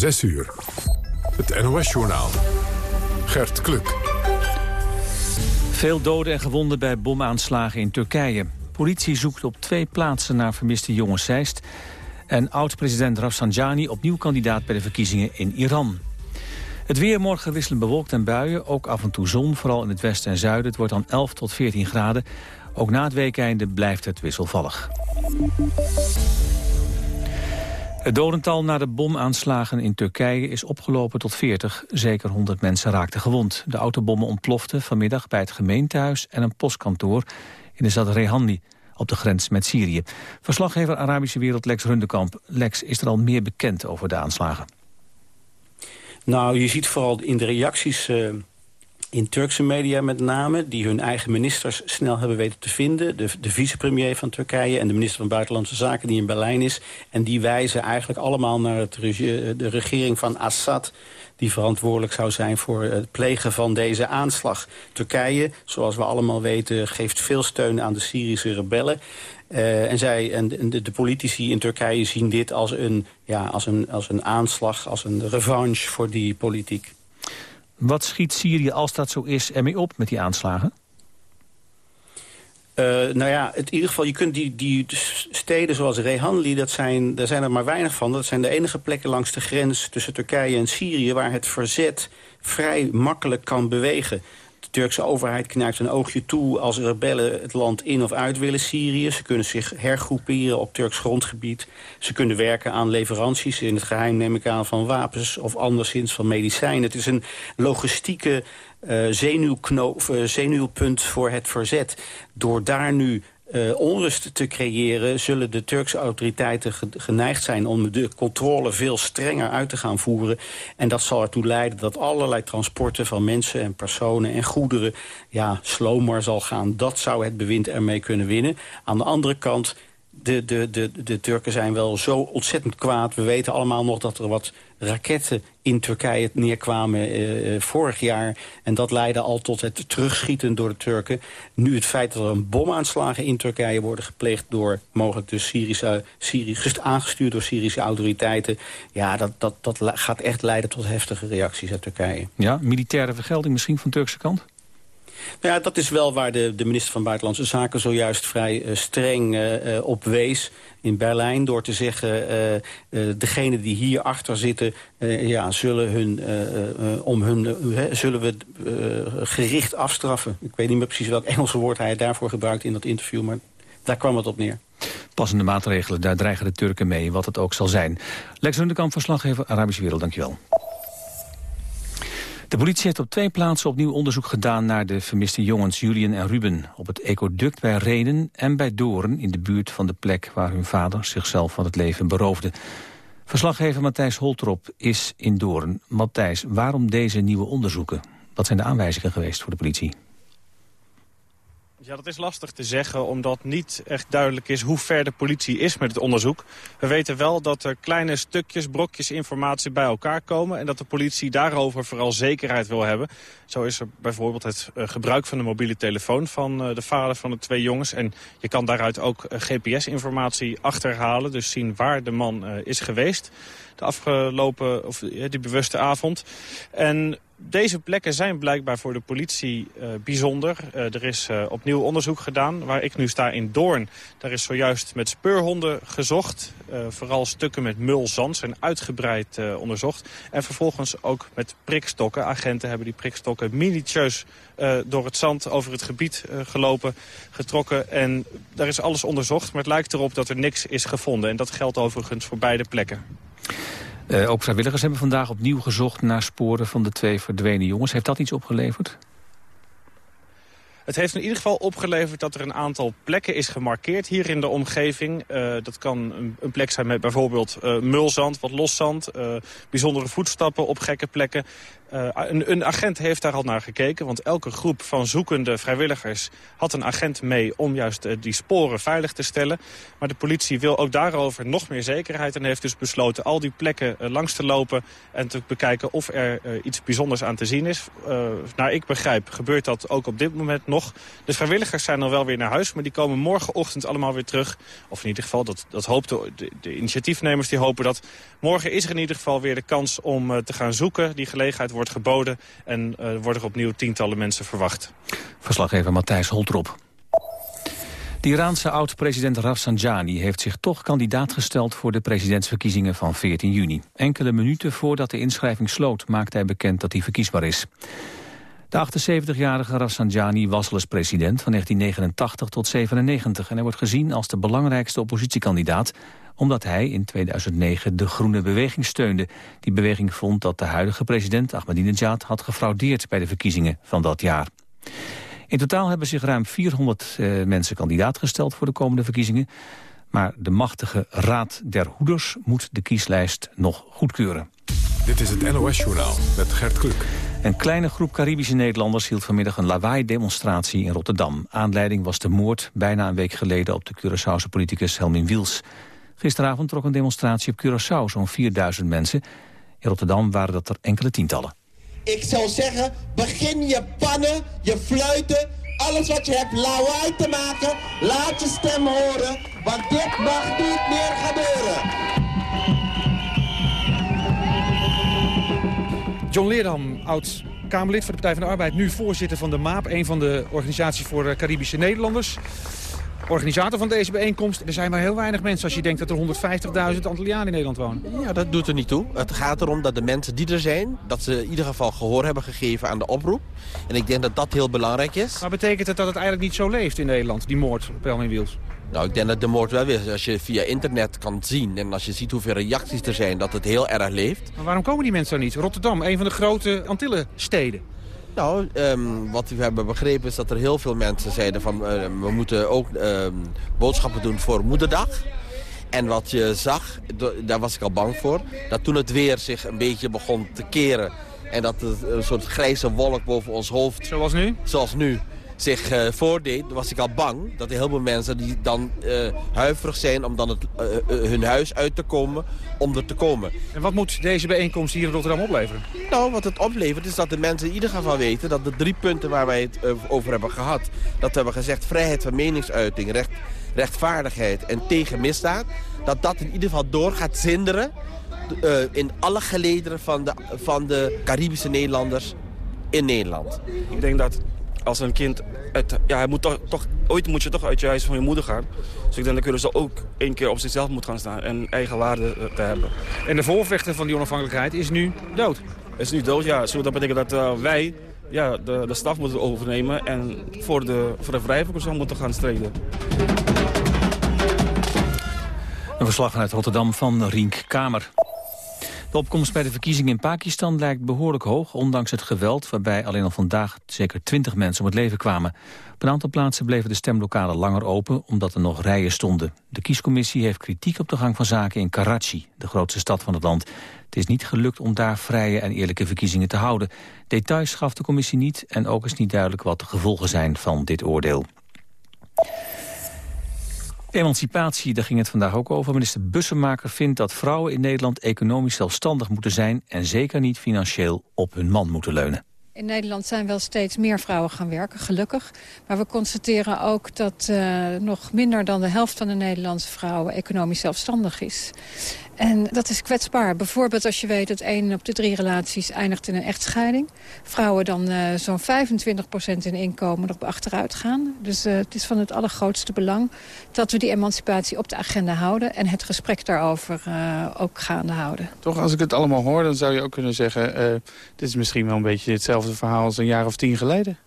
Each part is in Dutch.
6 uur. Het NOS-journaal. Gert Kluk. Veel doden en gewonden bij bomaanslagen in Turkije. Politie zoekt op twee plaatsen naar vermiste jonge Zeist... en oud-president Rafsanjani opnieuw kandidaat bij de verkiezingen in Iran. Het weer morgen wisselen bewolkt en buien, ook af en toe zon, vooral in het westen en zuiden. Het wordt dan 11 tot 14 graden. Ook na het weekeinde blijft het wisselvallig. Het dodental na de bomaanslagen in Turkije is opgelopen tot 40. Zeker 100 mensen raakten gewond. De autobommen ontploften vanmiddag bij het gemeentehuis en een postkantoor in de stad Rehanli op de grens met Syrië. Verslaggever Arabische Wereld Lex Rundekamp. Lex, is er al meer bekend over de aanslagen? Nou, je ziet vooral in de reacties uh, in Turkse media met name... die hun eigen ministers snel hebben weten te vinden. De, de vicepremier van Turkije en de minister van Buitenlandse Zaken... die in Berlijn is. En die wijzen eigenlijk allemaal naar de regering van Assad die verantwoordelijk zou zijn voor het plegen van deze aanslag. Turkije, zoals we allemaal weten, geeft veel steun aan de Syrische rebellen. Uh, en zij en de, de, politici in Turkije zien dit als een, ja, als, een, als een aanslag, als een revanche voor die politiek. Wat schiet Syrië, als dat zo is, ermee op met die aanslagen? Uh, nou ja, in ieder geval, je kunt die, die steden zoals Rehanli, dat zijn, daar zijn er maar weinig van. Dat zijn de enige plekken langs de grens tussen Turkije en Syrië... waar het verzet vrij makkelijk kan bewegen. Turkse overheid knijpt een oogje toe als rebellen het land in of uit willen Syrië. Ze kunnen zich hergroeperen op Turks grondgebied. Ze kunnen werken aan leveranties, in het geheim neem ik aan, van wapens... of anderszins van medicijnen. Het is een logistieke uh, zenuwpunt voor het verzet. Door daar nu uh, onrust te creëren... zullen de Turkse autoriteiten geneigd zijn om de controle veel strenger uit te gaan voeren. En dat zal ertoe leiden dat allerlei transporten van mensen en personen en goederen... ja, slomer zal gaan. Dat zou het bewind ermee kunnen winnen. Aan de andere kant de, de, de, de Turken zijn wel zo ontzettend kwaad. We weten allemaal nog dat er wat raketten in Turkije neerkwamen eh, vorig jaar. En dat leidde al tot het terugschieten door de Turken. Nu het feit dat er een bomaanslagen in Turkije worden gepleegd... door mogelijk de Syrische, Syrië, aangestuurd door Syrische autoriteiten... ja, dat, dat, dat gaat echt leiden tot heftige reacties uit Turkije. Ja, militaire vergelding misschien van Turkse kant? Nou ja, dat is wel waar de, de minister van Buitenlandse Zaken zojuist vrij uh, streng uh, op wees in Berlijn... door te zeggen, uh, degenen die hier achter zitten... ja, zullen, hun, om hun, zullen we gericht afstraffen. Ik weet niet meer precies welk Engelse woord hij daarvoor gebruikt in dat interview... maar daar kwam het op neer. Passende maatregelen, daar dreigen de Turken mee, wat het ook zal zijn. Lex Rundekamp, verslaggever Arabische Wereld, dankjewel. De politie heeft op twee plaatsen opnieuw onderzoek gedaan naar de vermiste jongens Julian en Ruben. Op het ecoduct bij Renen en bij Doorn in de buurt van de plek waar hun vader zichzelf van het leven beroofde. Verslaggever Matthijs Holtrop is in Doorn. Matthijs, waarom deze nieuwe onderzoeken? Wat zijn de aanwijzingen geweest voor de politie? Ja, dat is lastig te zeggen, omdat niet echt duidelijk is hoe ver de politie is met het onderzoek. We weten wel dat er kleine stukjes, brokjes informatie bij elkaar komen... en dat de politie daarover vooral zekerheid wil hebben. Zo is er bijvoorbeeld het eh, gebruik van de mobiele telefoon van eh, de vader van de twee jongens. En je kan daaruit ook eh, GPS-informatie achterhalen, dus zien waar de man is geweest de afgelopen, of die bewuste avond. En deze plekken zijn blijkbaar voor de politie uh, bijzonder. Uh, er is opnieuw onderzoek gedaan. Waar ik nu sta in Doorn, daar is zojuist met speurhonden gezocht. vooral stukken met mulzand zijn uitgebreid onderzocht. En vervolgens ook met prikstokken. Agenten hebben die prikstokken minutieus door het zand over het gebied gelopen, getrokken. En daar is alles onderzocht, maar het lijkt erop dat er niks is gevonden. En dat geldt overigens voor beide plekken. Uh, ook vrijwilligers hebben vandaag opnieuw gezocht naar sporen van de twee verdwenen jongens. Heeft dat iets opgeleverd? Het heeft in ieder geval opgeleverd dat er een aantal plekken is gemarkeerd hier in de omgeving. Uh, dat kan een, plek zijn met bijvoorbeeld uh, mulzand, wat loszand, bijzondere voetstappen op gekke plekken. Uh, een, een, agent heeft daar al naar gekeken, want elke groep van zoekende vrijwilligers had een agent mee om juist uh, die sporen veilig te stellen. Maar de politie wil ook daarover nog meer zekerheid en heeft dus besloten al die plekken uh, langs te lopen en te bekijken of er iets bijzonders aan te zien is. naar ik begrijp gebeurt dat ook op dit moment nog. De vrijwilligers zijn al wel weer naar huis, maar die komen morgenochtend allemaal weer terug. Of in ieder geval, dat, dat hoopt de initiatiefnemers, die hopen dat morgen is er in ieder geval weer de kans om te gaan zoeken. Die gelegenheid wordt wordt geboden en uh, worden opnieuw tientallen mensen verwacht. Verslaggever Matthijs Holtrop. De Iraanse oud-president Rafsanjani heeft zich toch kandidaat gesteld voor de presidentsverkiezingen van 14 juni. Enkele minuten voordat de inschrijving sloot maakte hij bekend dat hij verkiesbaar is. De 78-jarige Rafsanjani was al eens president van 1989 tot 97 en hij wordt gezien als de belangrijkste oppositiekandidaat omdat hij in 2009 de Groene Beweging steunde. Die beweging vond dat de huidige president Ahmadinejad had gefraudeerd bij de verkiezingen van dat jaar. In totaal hebben zich ruim 400 eh, mensen kandidaat gesteld voor de komende verkiezingen. Maar de machtige Raad der Hoeders moet de kieslijst nog goedkeuren. Dit is het NOS-journaal met Gert Kluk. Een kleine groep Caribische Nederlanders hield vanmiddag een lawaai-demonstratie in Rotterdam. Aanleiding was de moord bijna een week geleden op de Curaçaose politicus Helmin Wiels. Gisteravond trok een demonstratie op Curaçao zo'n 4000 mensen. In Rotterdam waren dat er enkele tientallen. Ik zou zeggen, begin je pannen, je fluiten, alles wat je hebt lawaai te maken. Laat je stem horen, want dit mag niet meer gebeuren. John Leerdam, oud Kamerlid voor de Partij van de Arbeid... nu voorzitter van de MAAP, een van de organisaties voor eh, Caribische Nederlanders organisator van deze bijeenkomst. Er zijn maar heel weinig mensen als je denkt dat er 150.000 Antillianen in Nederland wonen. Ja, dat doet er niet toe. Het gaat erom dat de mensen die er zijn... dat ze in ieder geval gehoor hebben gegeven aan de oproep. En ik denk dat dat heel belangrijk is. Maar betekent het dat het eigenlijk niet zo leeft in Nederland, die moord op Elmin Wiels? Nou, ik denk dat de moord wel is. Als je via internet kan zien en als je ziet hoeveel reacties er zijn... dat het heel erg leeft. Maar waarom komen die mensen dan niet? Rotterdam, een van de grote Antillensteden. Nou, um, wat we hebben begrepen is dat er heel veel mensen zeiden van... Uh, we moeten ook um, boodschappen doen voor moederdag. En wat je zag, daar was ik al bang voor... dat toen het weer zich een beetje begon te keren... en dat het een soort grijze wolk boven ons hoofd... Zoals nu? Zoals nu zich uh, voordeed, was ik al bang dat er heel veel mensen die dan uh, huiverig zijn om dan het, uh, hun huis uit te komen, om er te komen. En wat moet deze bijeenkomst hier in Rotterdam opleveren? Nou, wat het oplevert is dat de mensen in ieder geval weten dat de drie punten waar wij het over hebben gehad, dat we hebben gezegd vrijheid van meningsuiting, recht, rechtvaardigheid en tegen misdaad, dat dat in ieder geval door gaat zinderen in alle gelederen van de, van de Caribische Nederlanders in Nederland. Ik denk dat als een kind... ja, hij moet toch, toch, ooit moet je toch uit je huis van je moeder gaan. Dus ik denk dat kunnen ze ook één keer op zichzelf moet gaan staan en eigen waarde eh, te hebben. En de voorvechter van die onafhankelijkheid is nu dood? Is nu dood, ja. dat betekent dat uh, wij ja, de, de staf moeten overnemen en voor de, voor de vrijheid moeten gaan strijden. Een verslag vanuit Rotterdam van Rink Kamer. De opkomst bij de verkiezingen in Pakistan lijkt behoorlijk hoog... ondanks het geweld waarbij alleen al vandaag zeker 20 mensen om het leven kwamen. Op een aantal plaatsen bleven de stemlokalen langer open... omdat er nog rijen stonden. De kiescommissie heeft kritiek op de gang van zaken in Karachi... de grootste stad van het land. Het is niet gelukt om daar vrije en eerlijke verkiezingen te houden. Details gaf de commissie niet en ook is niet duidelijk... wat de gevolgen zijn van dit oordeel. Emancipatie, daar ging het vandaag ook over. Minister Bussemaker vindt dat vrouwen in Nederland economisch zelfstandig moeten zijn... en zeker niet financieel op hun man moeten leunen. In Nederland zijn wel steeds meer vrouwen gaan werken, gelukkig. Maar we constateren ook dat uh, nog minder dan de helft van de Nederlandse vrouwen economisch zelfstandig is. En dat is kwetsbaar. Bijvoorbeeld als je weet dat één op de drie relaties eindigt in een echtscheiding. Vrouwen dan uh, zo'n 25% in inkomen nog achteruit gaan. Dus uh, het is van het allergrootste belang dat we die emancipatie op de agenda houden... en het gesprek daarover uh, ook gaande houden. Toch, als ik het allemaal hoor, dan zou je ook kunnen zeggen... dit is misschien wel een beetje hetzelfde verhaal als een jaar of tien geleden.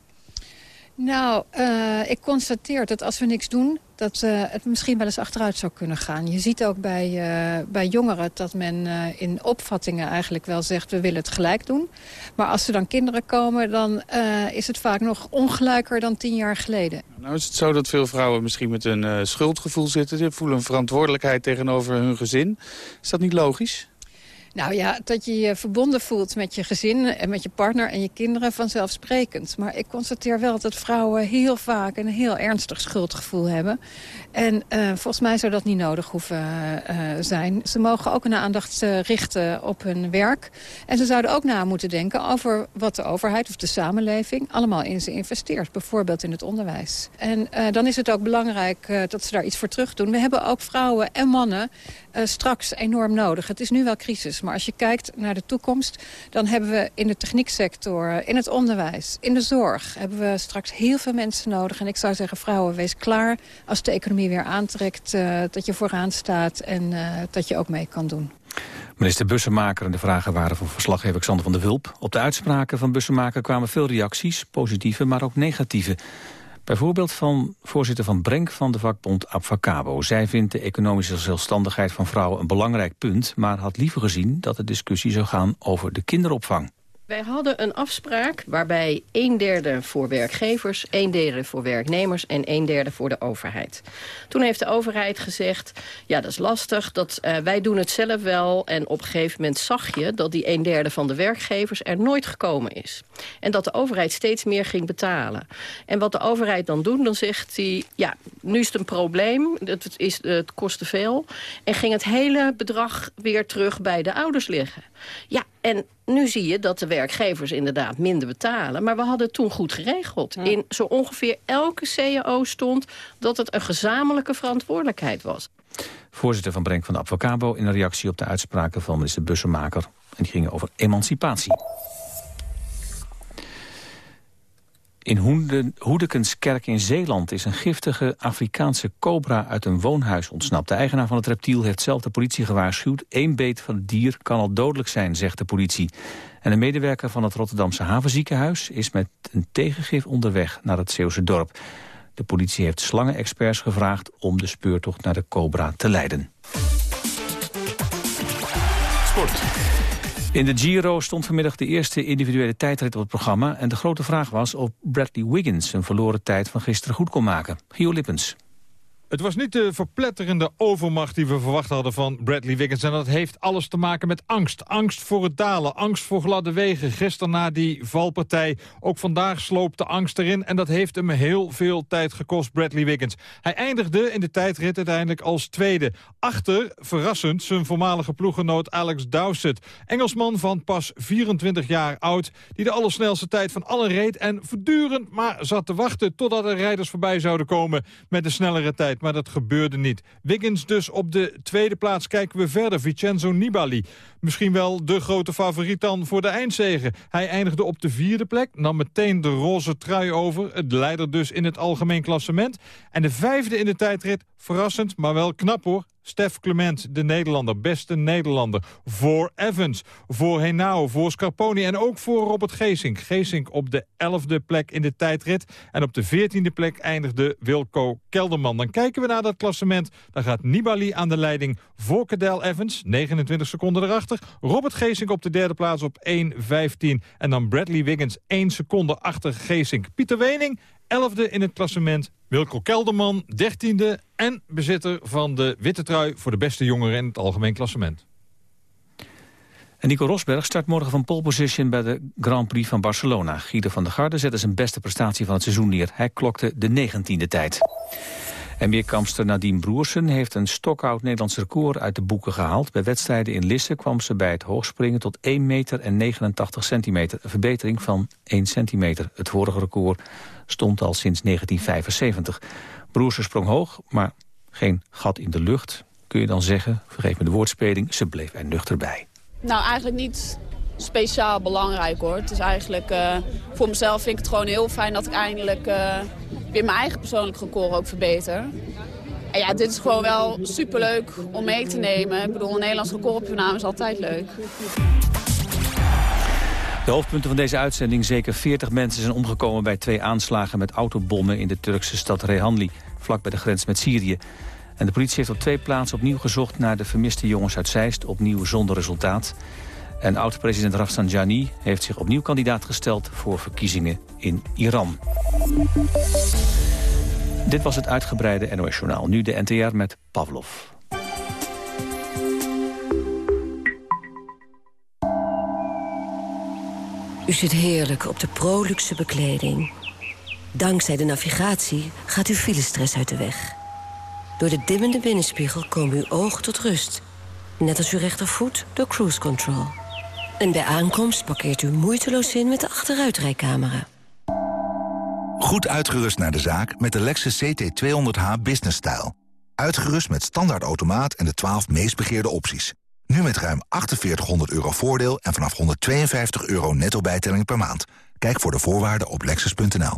Nou, uh, ik constateer dat als we niks doen... dat uh, het misschien wel eens achteruit zou kunnen gaan. Je ziet ook bij, uh, bij jongeren dat men in opvattingen eigenlijk wel zegt... we willen het gelijk doen. Maar als er dan kinderen komen, dan is het vaak nog ongelijker dan tien jaar geleden. Nou is het zo dat veel vrouwen misschien met een schuldgevoel zitten. Ze voelen een verantwoordelijkheid tegenover hun gezin. Is dat niet logisch? Nou ja, dat je je verbonden voelt met je gezin en met je partner en je kinderen vanzelfsprekend. Maar ik constateer wel dat vrouwen heel vaak een heel ernstig schuldgevoel hebben. En uh, volgens mij zou dat niet nodig hoeven uh, zijn. Ze mogen ook een aandacht uh, richten op hun werk. En ze zouden ook na moeten denken over wat de overheid of de samenleving allemaal in ze investeert. Bijvoorbeeld in het onderwijs. En dan is het ook belangrijk dat ze daar iets voor terug doen. We hebben ook vrouwen en mannen straks enorm nodig. Het is nu wel crisis, maar als je kijkt naar de toekomst... dan hebben we in de technieksector, in het onderwijs, in de zorg... hebben we straks heel veel mensen nodig. En ik zou zeggen, vrouwen, wees klaar als de economie weer aantrekt... Uh, dat je vooraan staat en dat je ook mee kan doen. Minister Bussemaker en de vragen waren van verslaggever Xander van der Wulp. Op de uitspraken van Bussemaker kwamen veel reacties, positieve, maar ook negatieve. Bijvoorbeeld van voorzitter van Brenk van de vakbond Abfacabo. Zij vindt de economische zelfstandigheid van vrouwen een belangrijk punt... maar had liever gezien dat de discussie zou gaan over de kinderopvang. Wij hadden een afspraak waarbij een derde voor werkgevers... een derde voor werknemers en een derde voor de overheid. Toen heeft de overheid gezegd, ja dat is lastig, dat, uh, wij doen het zelf wel... en op een gegeven moment zag je dat die een derde van de werkgevers er nooit gekomen is. En dat de overheid steeds meer ging betalen. En wat de overheid dan doet, dan zegt hij... ja, nu is het een probleem, het, is, het kost te veel... en ging het hele bedrag weer terug bij de ouders liggen. Ja, en nu zie je dat de werkgevers inderdaad minder betalen. Maar we hadden het toen goed geregeld. In zo ongeveer elke CAO stond dat het een gezamenlijke verantwoordelijkheid was. Voorzitter van Brenk van de Advocabo in een reactie op de uitspraken van minister Bussemaker. En die gingen over emancipatie. In Hoedekenskerk in Zeeland is een giftige Afrikaanse cobra uit een woonhuis ontsnapt. De eigenaar van het reptiel heeft zelf de politie gewaarschuwd. Eén beet van het dier kan al dodelijk zijn, zegt de politie. En een medewerker van het Rotterdamse havenziekenhuis is met een tegengif onderweg naar het Zeeuwse dorp. De politie heeft slangenexperts gevraagd om de speurtocht naar de cobra te leiden. Sport. In de Giro stond vanmiddag de eerste individuele tijdrit op het programma... en de grote vraag was of Bradley Wiggins een verloren tijd van gisteren goed kon maken. Gio Lippens. Het was niet de verpletterende overmacht die we verwacht hadden van Bradley Wiggins. En dat heeft alles te maken met angst. Angst voor het dalen, angst voor gladde wegen. Gisteren na die valpartij. Ook vandaag sloopt de angst erin. En dat heeft hem heel veel tijd gekost, Bradley Wiggins. Hij eindigde in de tijdrit uiteindelijk als tweede. Achter, verrassend, zijn voormalige ploeggenoot Alex Dowsett. Engelsman van pas 24 jaar oud. Die de allersnelste tijd van allen reed. En voortdurend maar zat te wachten totdat er rijders voorbij zouden komen met de snellere tijd maar dat gebeurde niet. Wiggins dus op de tweede plaats kijken we verder. Vincenzo Nibali. Misschien wel de grote favoriet dan voor de eindzegen. Hij eindigde op de vierde plek, nam meteen de roze trui over. Het leider dus in het algemeen klassement. En de vijfde in de tijdrit, verrassend, maar wel knap hoor. Stef Clement, de Nederlander, beste Nederlander. Voor Evans, voor Henao, voor Scarponi en ook voor Robert Geesink. Geesink op de elfde plek in de tijdrit. En op de veertiende plek eindigde Wilco Kelderman. Dan kijken we naar dat klassement. Dan gaat Nibali aan de leiding voor Cadel Evans, 29 seconden erachter. Robert Geesink op de derde plaats op 1.15. En dan Bradley Wiggins 1 seconde achter Geesink. Pieter Wening 11e in het klassement. Wilco Kelderman, 13e en bezitter van de witte trui... voor de beste jongeren in het algemeen klassement. En Nico Rosberg start morgen van pole position bij de Grand Prix van Barcelona. Guido van der Garde zette zijn beste prestatie van het seizoen neer. Hij klokte de 19e tijd. En meerkampster Nadine Broersen heeft een stokoud Nederlands record uit de boeken gehaald. Bij wedstrijden in Lisse kwam ze bij het hoogspringen tot 1 meter en 89 centimeter. Een verbetering van 1 centimeter. Het vorige record stond al sinds 1975. Broersen sprong hoog, maar geen gat in de lucht. Kun je dan zeggen, vergeef me de woordspeling, ze bleef er nuchter bij. Nou, eigenlijk niet speciaal belangrijk hoor. Het is eigenlijk, uh, voor mezelf vind ik het gewoon heel fijn dat ik eindelijk uh, weer mijn eigen persoonlijk record ook verbeter. En ja, dit is gewoon wel superleuk om mee te nemen. Ik bedoel, een Nederlands record op je naam is altijd leuk. De hoofdpunten van deze uitzending. Zeker 40 mensen zijn omgekomen bij twee aanslagen met autobommen in de Turkse stad Rehanli, vlak bij de grens met Syrië. En de politie heeft op twee plaatsen opnieuw gezocht naar de vermiste jongens uit Zeist, opnieuw zonder resultaat. En oud-president Rafsanjani heeft zich opnieuw kandidaat gesteld voor verkiezingen in Iran. Dit was het uitgebreide NOS-journaal. Nu de NTR met Pavlov. U zit heerlijk op de proluxe bekleding. Dankzij de navigatie gaat uw filestress uit de weg. Door de dimmende binnenspiegel komen uw ogen tot rust. Net als uw rechtervoet door cruise control. En bij aankomst parkeert u moeiteloos in met de achteruitrijcamera. Goed uitgerust naar de zaak met de Lexus CT200h Business Style. Uitgerust met standaard automaat en de 12 meest begeerde opties. Nu met ruim 4800 euro voordeel en vanaf 152 euro netto bijtelling per maand. Kijk voor de voorwaarden op lexus.nl.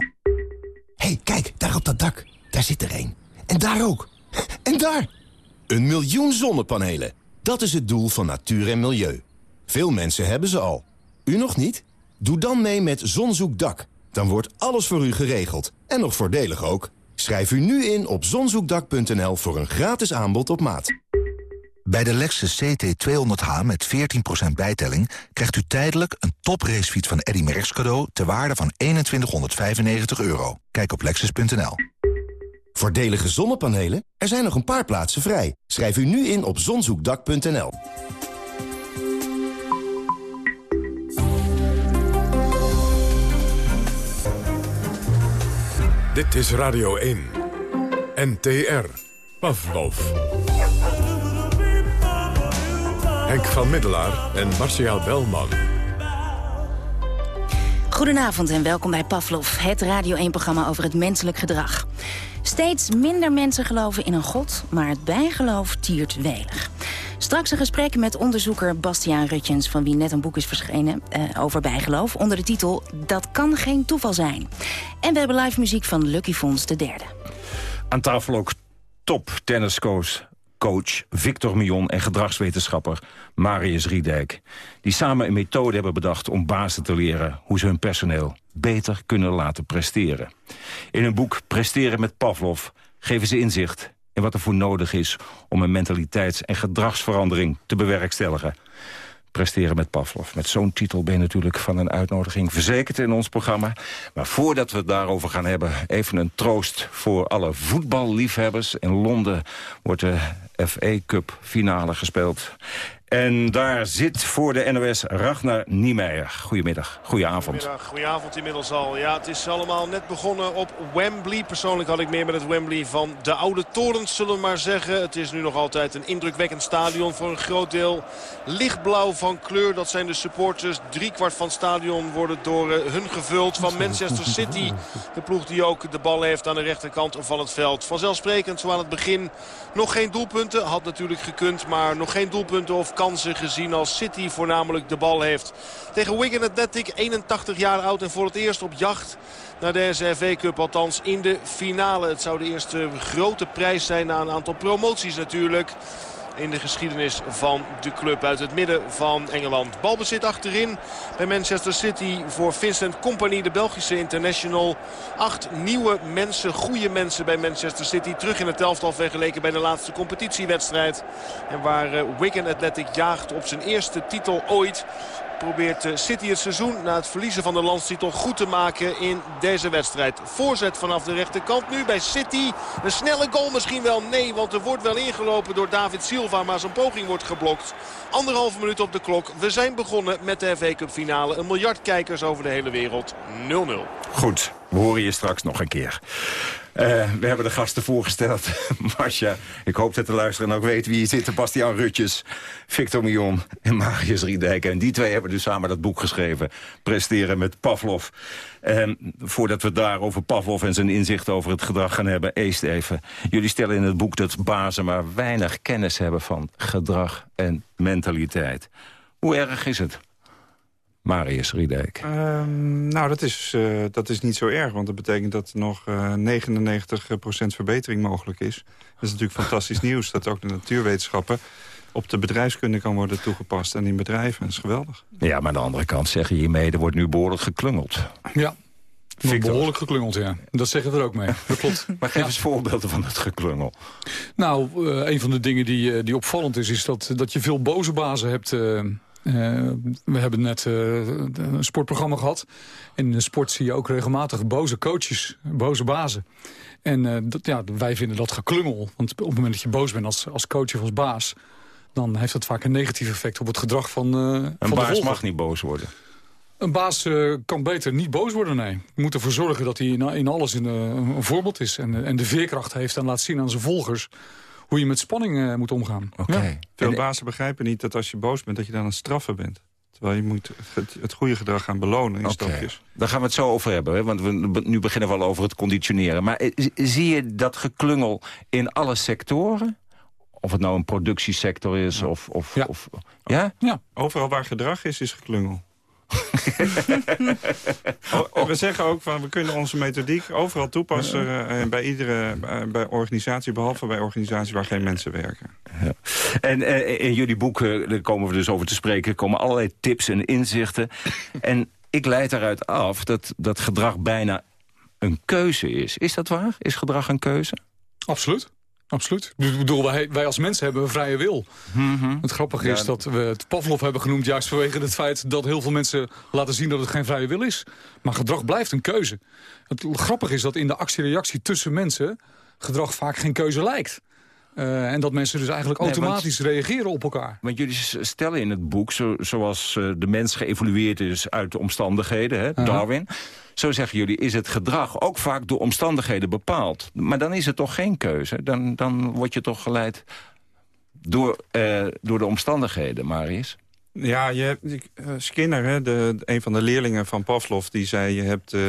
hey, kijk, daar op dat dak. Daar zit er een. En daar ook. En daar! Een miljoen zonnepanelen. Dat is het doel van natuur en milieu. Veel mensen hebben ze al. U nog niet? Doe dan mee met Zonzoekdak. Dan wordt alles voor u geregeld. En nog voordelig ook. Schrijf u nu in op zonzoekdak.nl voor een gratis aanbod op maat. Bij de Lexus CT200H met 14% bijtelling... krijgt u tijdelijk een topracefiets van Eddy Merckx cadeau... ter waarde van 2195 euro. Kijk op lexus.nl. Voordelige zonnepanelen? Er zijn nog een paar plaatsen vrij. Schrijf u nu in op zonzoekdak.nl. Dit is Radio 1. NTR. Pavlov. Henk van Middelaar en Marcia Belman. Goedenavond en welkom bij Pavlov, het Radio 1-programma over het menselijk gedrag. Steeds minder mensen geloven in een god, maar het bijgeloof tiert welig. Straks een gesprek met onderzoeker Bastiaan Rutjens... van wie net een boek is verschenen eh, over bijgeloof... onder de titel Dat kan geen toeval zijn. En we hebben live muziek van Lucky Fons de derde. Aan tafel ook top tenniscoach coach Victor Mion en gedragswetenschapper Marius Riedijk. Die samen een methode hebben bedacht om bazen te leren... hoe ze hun personeel beter kunnen laten presteren. In hun boek Presteren met Pavlov geven ze inzicht in wat er voor nodig is... om een mentaliteits- en gedragsverandering te bewerkstelligen presteren met Pavlov. Met zo'n titel ben je natuurlijk van een uitnodiging verzekerd in ons programma. Maar voordat we het daarover gaan hebben, even een troost voor alle voetballiefhebbers. In Londen wordt de FA Cup finale gespeeld. En daar zit voor de NOS Ragnar Niemeyer. Goedemiddag, goedenavond. Goedemiddag, goedenavond inmiddels al. Ja, het is allemaal net begonnen op Wembley. Persoonlijk had ik meer met het Wembley van de oude torens, zullen we maar zeggen. Het is nu nog altijd een indrukwekkend stadion voor een groot deel. Lichtblauw van kleur, dat zijn de supporters. Driekwart van het stadion worden door eh, hun gevuld van Manchester City. De ploeg die ook de bal heeft aan de rechterkant van het veld. Vanzelfsprekend, zo aan het begin, nog geen doelpunten. Had natuurlijk gekund, maar nog geen doelpunten of gezien als City voornamelijk de bal heeft. Tegen Wigan Athletic, 81 jaar oud en voor het eerst op jacht naar deze FA Cup. Althans in de finale. Het zou de eerste grote prijs zijn na een aantal promoties natuurlijk in de geschiedenis van de club uit het midden van Engeland. Balbezit achterin bij Manchester City voor Vincent Company, de Belgische international. Acht nieuwe mensen, goede mensen bij Manchester City. Terug in het elftal vergeleken bij de laatste competitiewedstrijd. En waar eh, Wigan Athletic jaagt op zijn eerste titel ooit probeert eh, City het seizoen na het verliezen van de landstitel goed te maken in deze wedstrijd. Voorzet vanaf de rechterkant nu bij City. Een snelle goal misschien wel. Nee, want er wordt wel ingelopen door David Silva. Maar zijn poging wordt geblokt. Anderhalve minuut op de klok. We zijn begonnen met de FA Cup finale. Een miljard kijkers over de hele wereld. 0-0. Goed, we horen je straks nog een keer. Uh, we hebben de gasten voorgesteld. Marcia, ik hoop dat de luisteraar ook weet wie hier zit. Bastiaan Rutjes, Victor Mion en Marius Riedijk. En die twee hebben dus samen dat boek geschreven. Presteren met Pavlov. En voordat we daar over Pavlov en zijn inzicht over het gedrag gaan hebben... eerst even. Jullie stellen in het boek dat bazen maar weinig kennis hebben van gedrag en mentaliteit. Hoe erg is het? Marius Riedijk? Um, nou, dat is, uh, dat is niet zo erg, want dat betekent dat er nog uh, 99% verbetering mogelijk is. Dat is natuurlijk fantastisch nieuws, dat ook de natuurwetenschappen op de bedrijfskunde kan worden toegepast en in bedrijven. Dat is geweldig. Ja, maar aan de andere kant zeggen hiermee, er wordt nu behoorlijk geklungeld. Ja, behoorlijk geklungeld, ja. Dat zeggen we er ook mee. Dat klopt. maar geef eens voorbeelden van het geklungel. Nou, uh, een van de dingen die, die opvallend is... is dat, dat je veel boze bazen hebt... Uh, we hebben net uh, een sportprogramma gehad. In de sport zie je ook regelmatig boze coaches, boze bazen. En uh, dat, ja, wij vinden dat geklungel. Want op het moment dat je boos bent als, als coach of als baas... dan heeft dat vaak een negatief effect op het gedrag van, een van baas mag niet boos worden. Een baas kan beter niet boos worden, nee. Je moet ervoor zorgen dat hij in, in alles een, een voorbeeld is. En, en de veerkracht heeft en laat zien aan zijn volgers hoe je met spanning uh, moet omgaan. Okay. Ja. Veel bazen begrijpen niet dat als je boos bent... dat je dan een straffer bent. Terwijl je moet het, het goede gedrag gaan belonen in okay. stapjes. Daar gaan we het zo over hebben, hè? want we, nu beginnen we al over het conditioneren. Maar zie je dat geklungel in alle sectoren? Of het nou een productiesector is ja. of... of, ja. of ja? ja? Overal waar gedrag is, is geklungel. we zeggen ook van we kunnen onze methodiek overal toepassen uh, bij iedere uh, bij organisatie, behalve bij organisaties waar geen mensen werken. Ja. En uh, in jullie boeken, daar komen we dus over te spreken, komen allerlei tips en inzichten. en ik leid eruit af dat, dat gedrag bijna een keuze is. Is dat waar? Is gedrag een keuze? Absoluut. Absoluut. Ik bedoel, wij, wij als mensen hebben een vrije wil. Mm -hmm. Het grappige is dat we het Pavlov hebben genoemd... juist vanwege het feit dat heel veel mensen laten zien dat het geen vrije wil is. Maar gedrag blijft een keuze. Het grappige is dat in de actie-reactie tussen mensen... gedrag vaak geen keuze lijkt. Uh, en dat mensen dus eigenlijk nee, automatisch want, reageren op elkaar. Want jullie stellen in het boek, zo, zoals uh, de mens geëvolueerd is uit de omstandigheden, hè. Darwin... Zo zeggen jullie, is het gedrag ook vaak door omstandigheden bepaald. Maar dan is het toch geen keuze? Dan, dan word je toch geleid door, uh, door de omstandigheden, Marius? Ja, je hebt, uh, Skinner, hè, de, een van de leerlingen van Pavlov... die zei, je hebt, uh,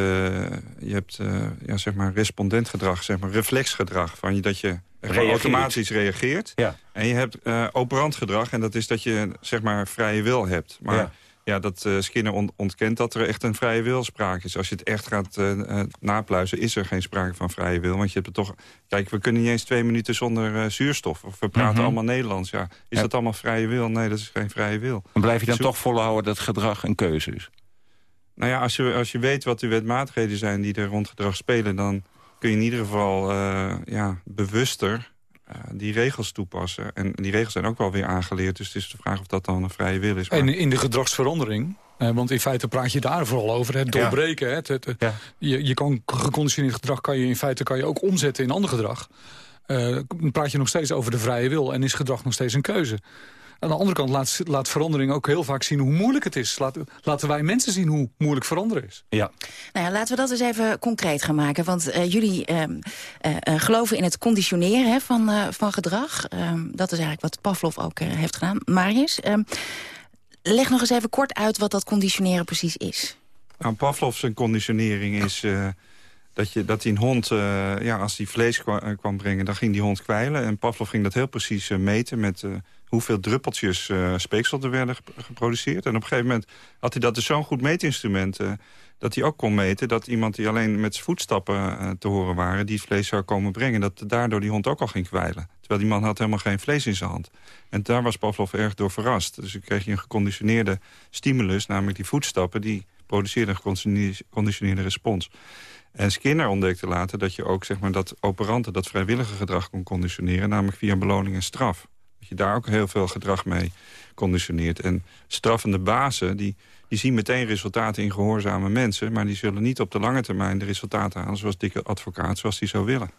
je hebt ja, zeg maar respondentgedrag, zeg maar reflexgedrag. Van je, dat je reageert. automatisch reageert. Ja. En je hebt operant gedrag, en dat is dat je zeg maar vrije wil hebt. Maar... Ja. Ja, dat uh, Skinner on ontkent dat er echt een vrije wil sprake is. Als je het echt gaat uh, uh, napluizen, is er geen sprake van vrije wil. Want je hebt het toch... Kijk, we kunnen niet eens twee minuten zonder zuurstof. Of we praten mm -hmm. allemaal Nederlands. Ja, is ja. dat allemaal vrije wil? Nee, dat is geen vrije wil. En blijf je dan Zo toch volhouden dat gedrag een keuze is? Nou ja, als je, als je weet wat de wetmatigheden zijn die er rond gedrag spelen... dan kun je in ieder geval ja, bewuster uh, die regels toepassen. En die regels zijn ook wel weer aangeleerd. Dus het is de vraag of dat dan een vrije wil is. Maar... En in de gedragsverandering... Uh, want in feite praat je daar vooral over. Het doorbreken. Ja. Het, het, het, ja. je, je kan geconditioneerd gedrag kan je in feite kan je ook omzetten in ander gedrag. Uh, praat je nog steeds over de vrije wil. En is gedrag nog steeds een keuze. Aan de andere kant laat, laat verandering ook heel vaak zien hoe moeilijk het is. Laat, laten wij mensen zien hoe moeilijk veranderen is. Ja. Nou ja, laten we dat eens even concreet gaan maken. Want uh, jullie uh, uh, geloven in het conditioneren hè, van, van gedrag. Ehm, dat is eigenlijk wat Pavlov ook heeft gedaan. Marius, ehm, leg nog eens even kort uit wat dat conditioneren precies is. Nou, Pavlov's conditionering is dat, je, dat die een hond, uh, ja, als die vlees kwam, kwam, brengen, dan ging die hond kwijlen. En Pavlov ging dat heel precies uh, meten met uh, hoeveel druppeltjes speeksel er werden geproduceerd. En op een gegeven moment had hij dat dus zo'n goed meetinstrument... dat hij ook kon meten dat iemand die alleen met zijn voetstappen te horen waren... die vlees zou komen brengen, dat daardoor die hond ook al ging kwijlen. Terwijl die man had helemaal geen vlees in zijn hand. En daar was Pavlov erg door verrast. Dus dan kreeg je een geconditioneerde stimulus, namelijk die voetstappen... die produceerde een geconditioneerde respons. En Skinner ontdekte later dat je ook zeg maar, dat operante, dat vrijwillige gedrag kon conditioneren. Namelijk via beloning en straf. Dat je daar ook heel veel gedrag mee conditioneert. En straffende bazen, die, die zien meteen resultaten in gehoorzame mensen. Maar die zullen niet op de lange termijn de resultaten halen zoals dikke advocaat, zoals die zou willen.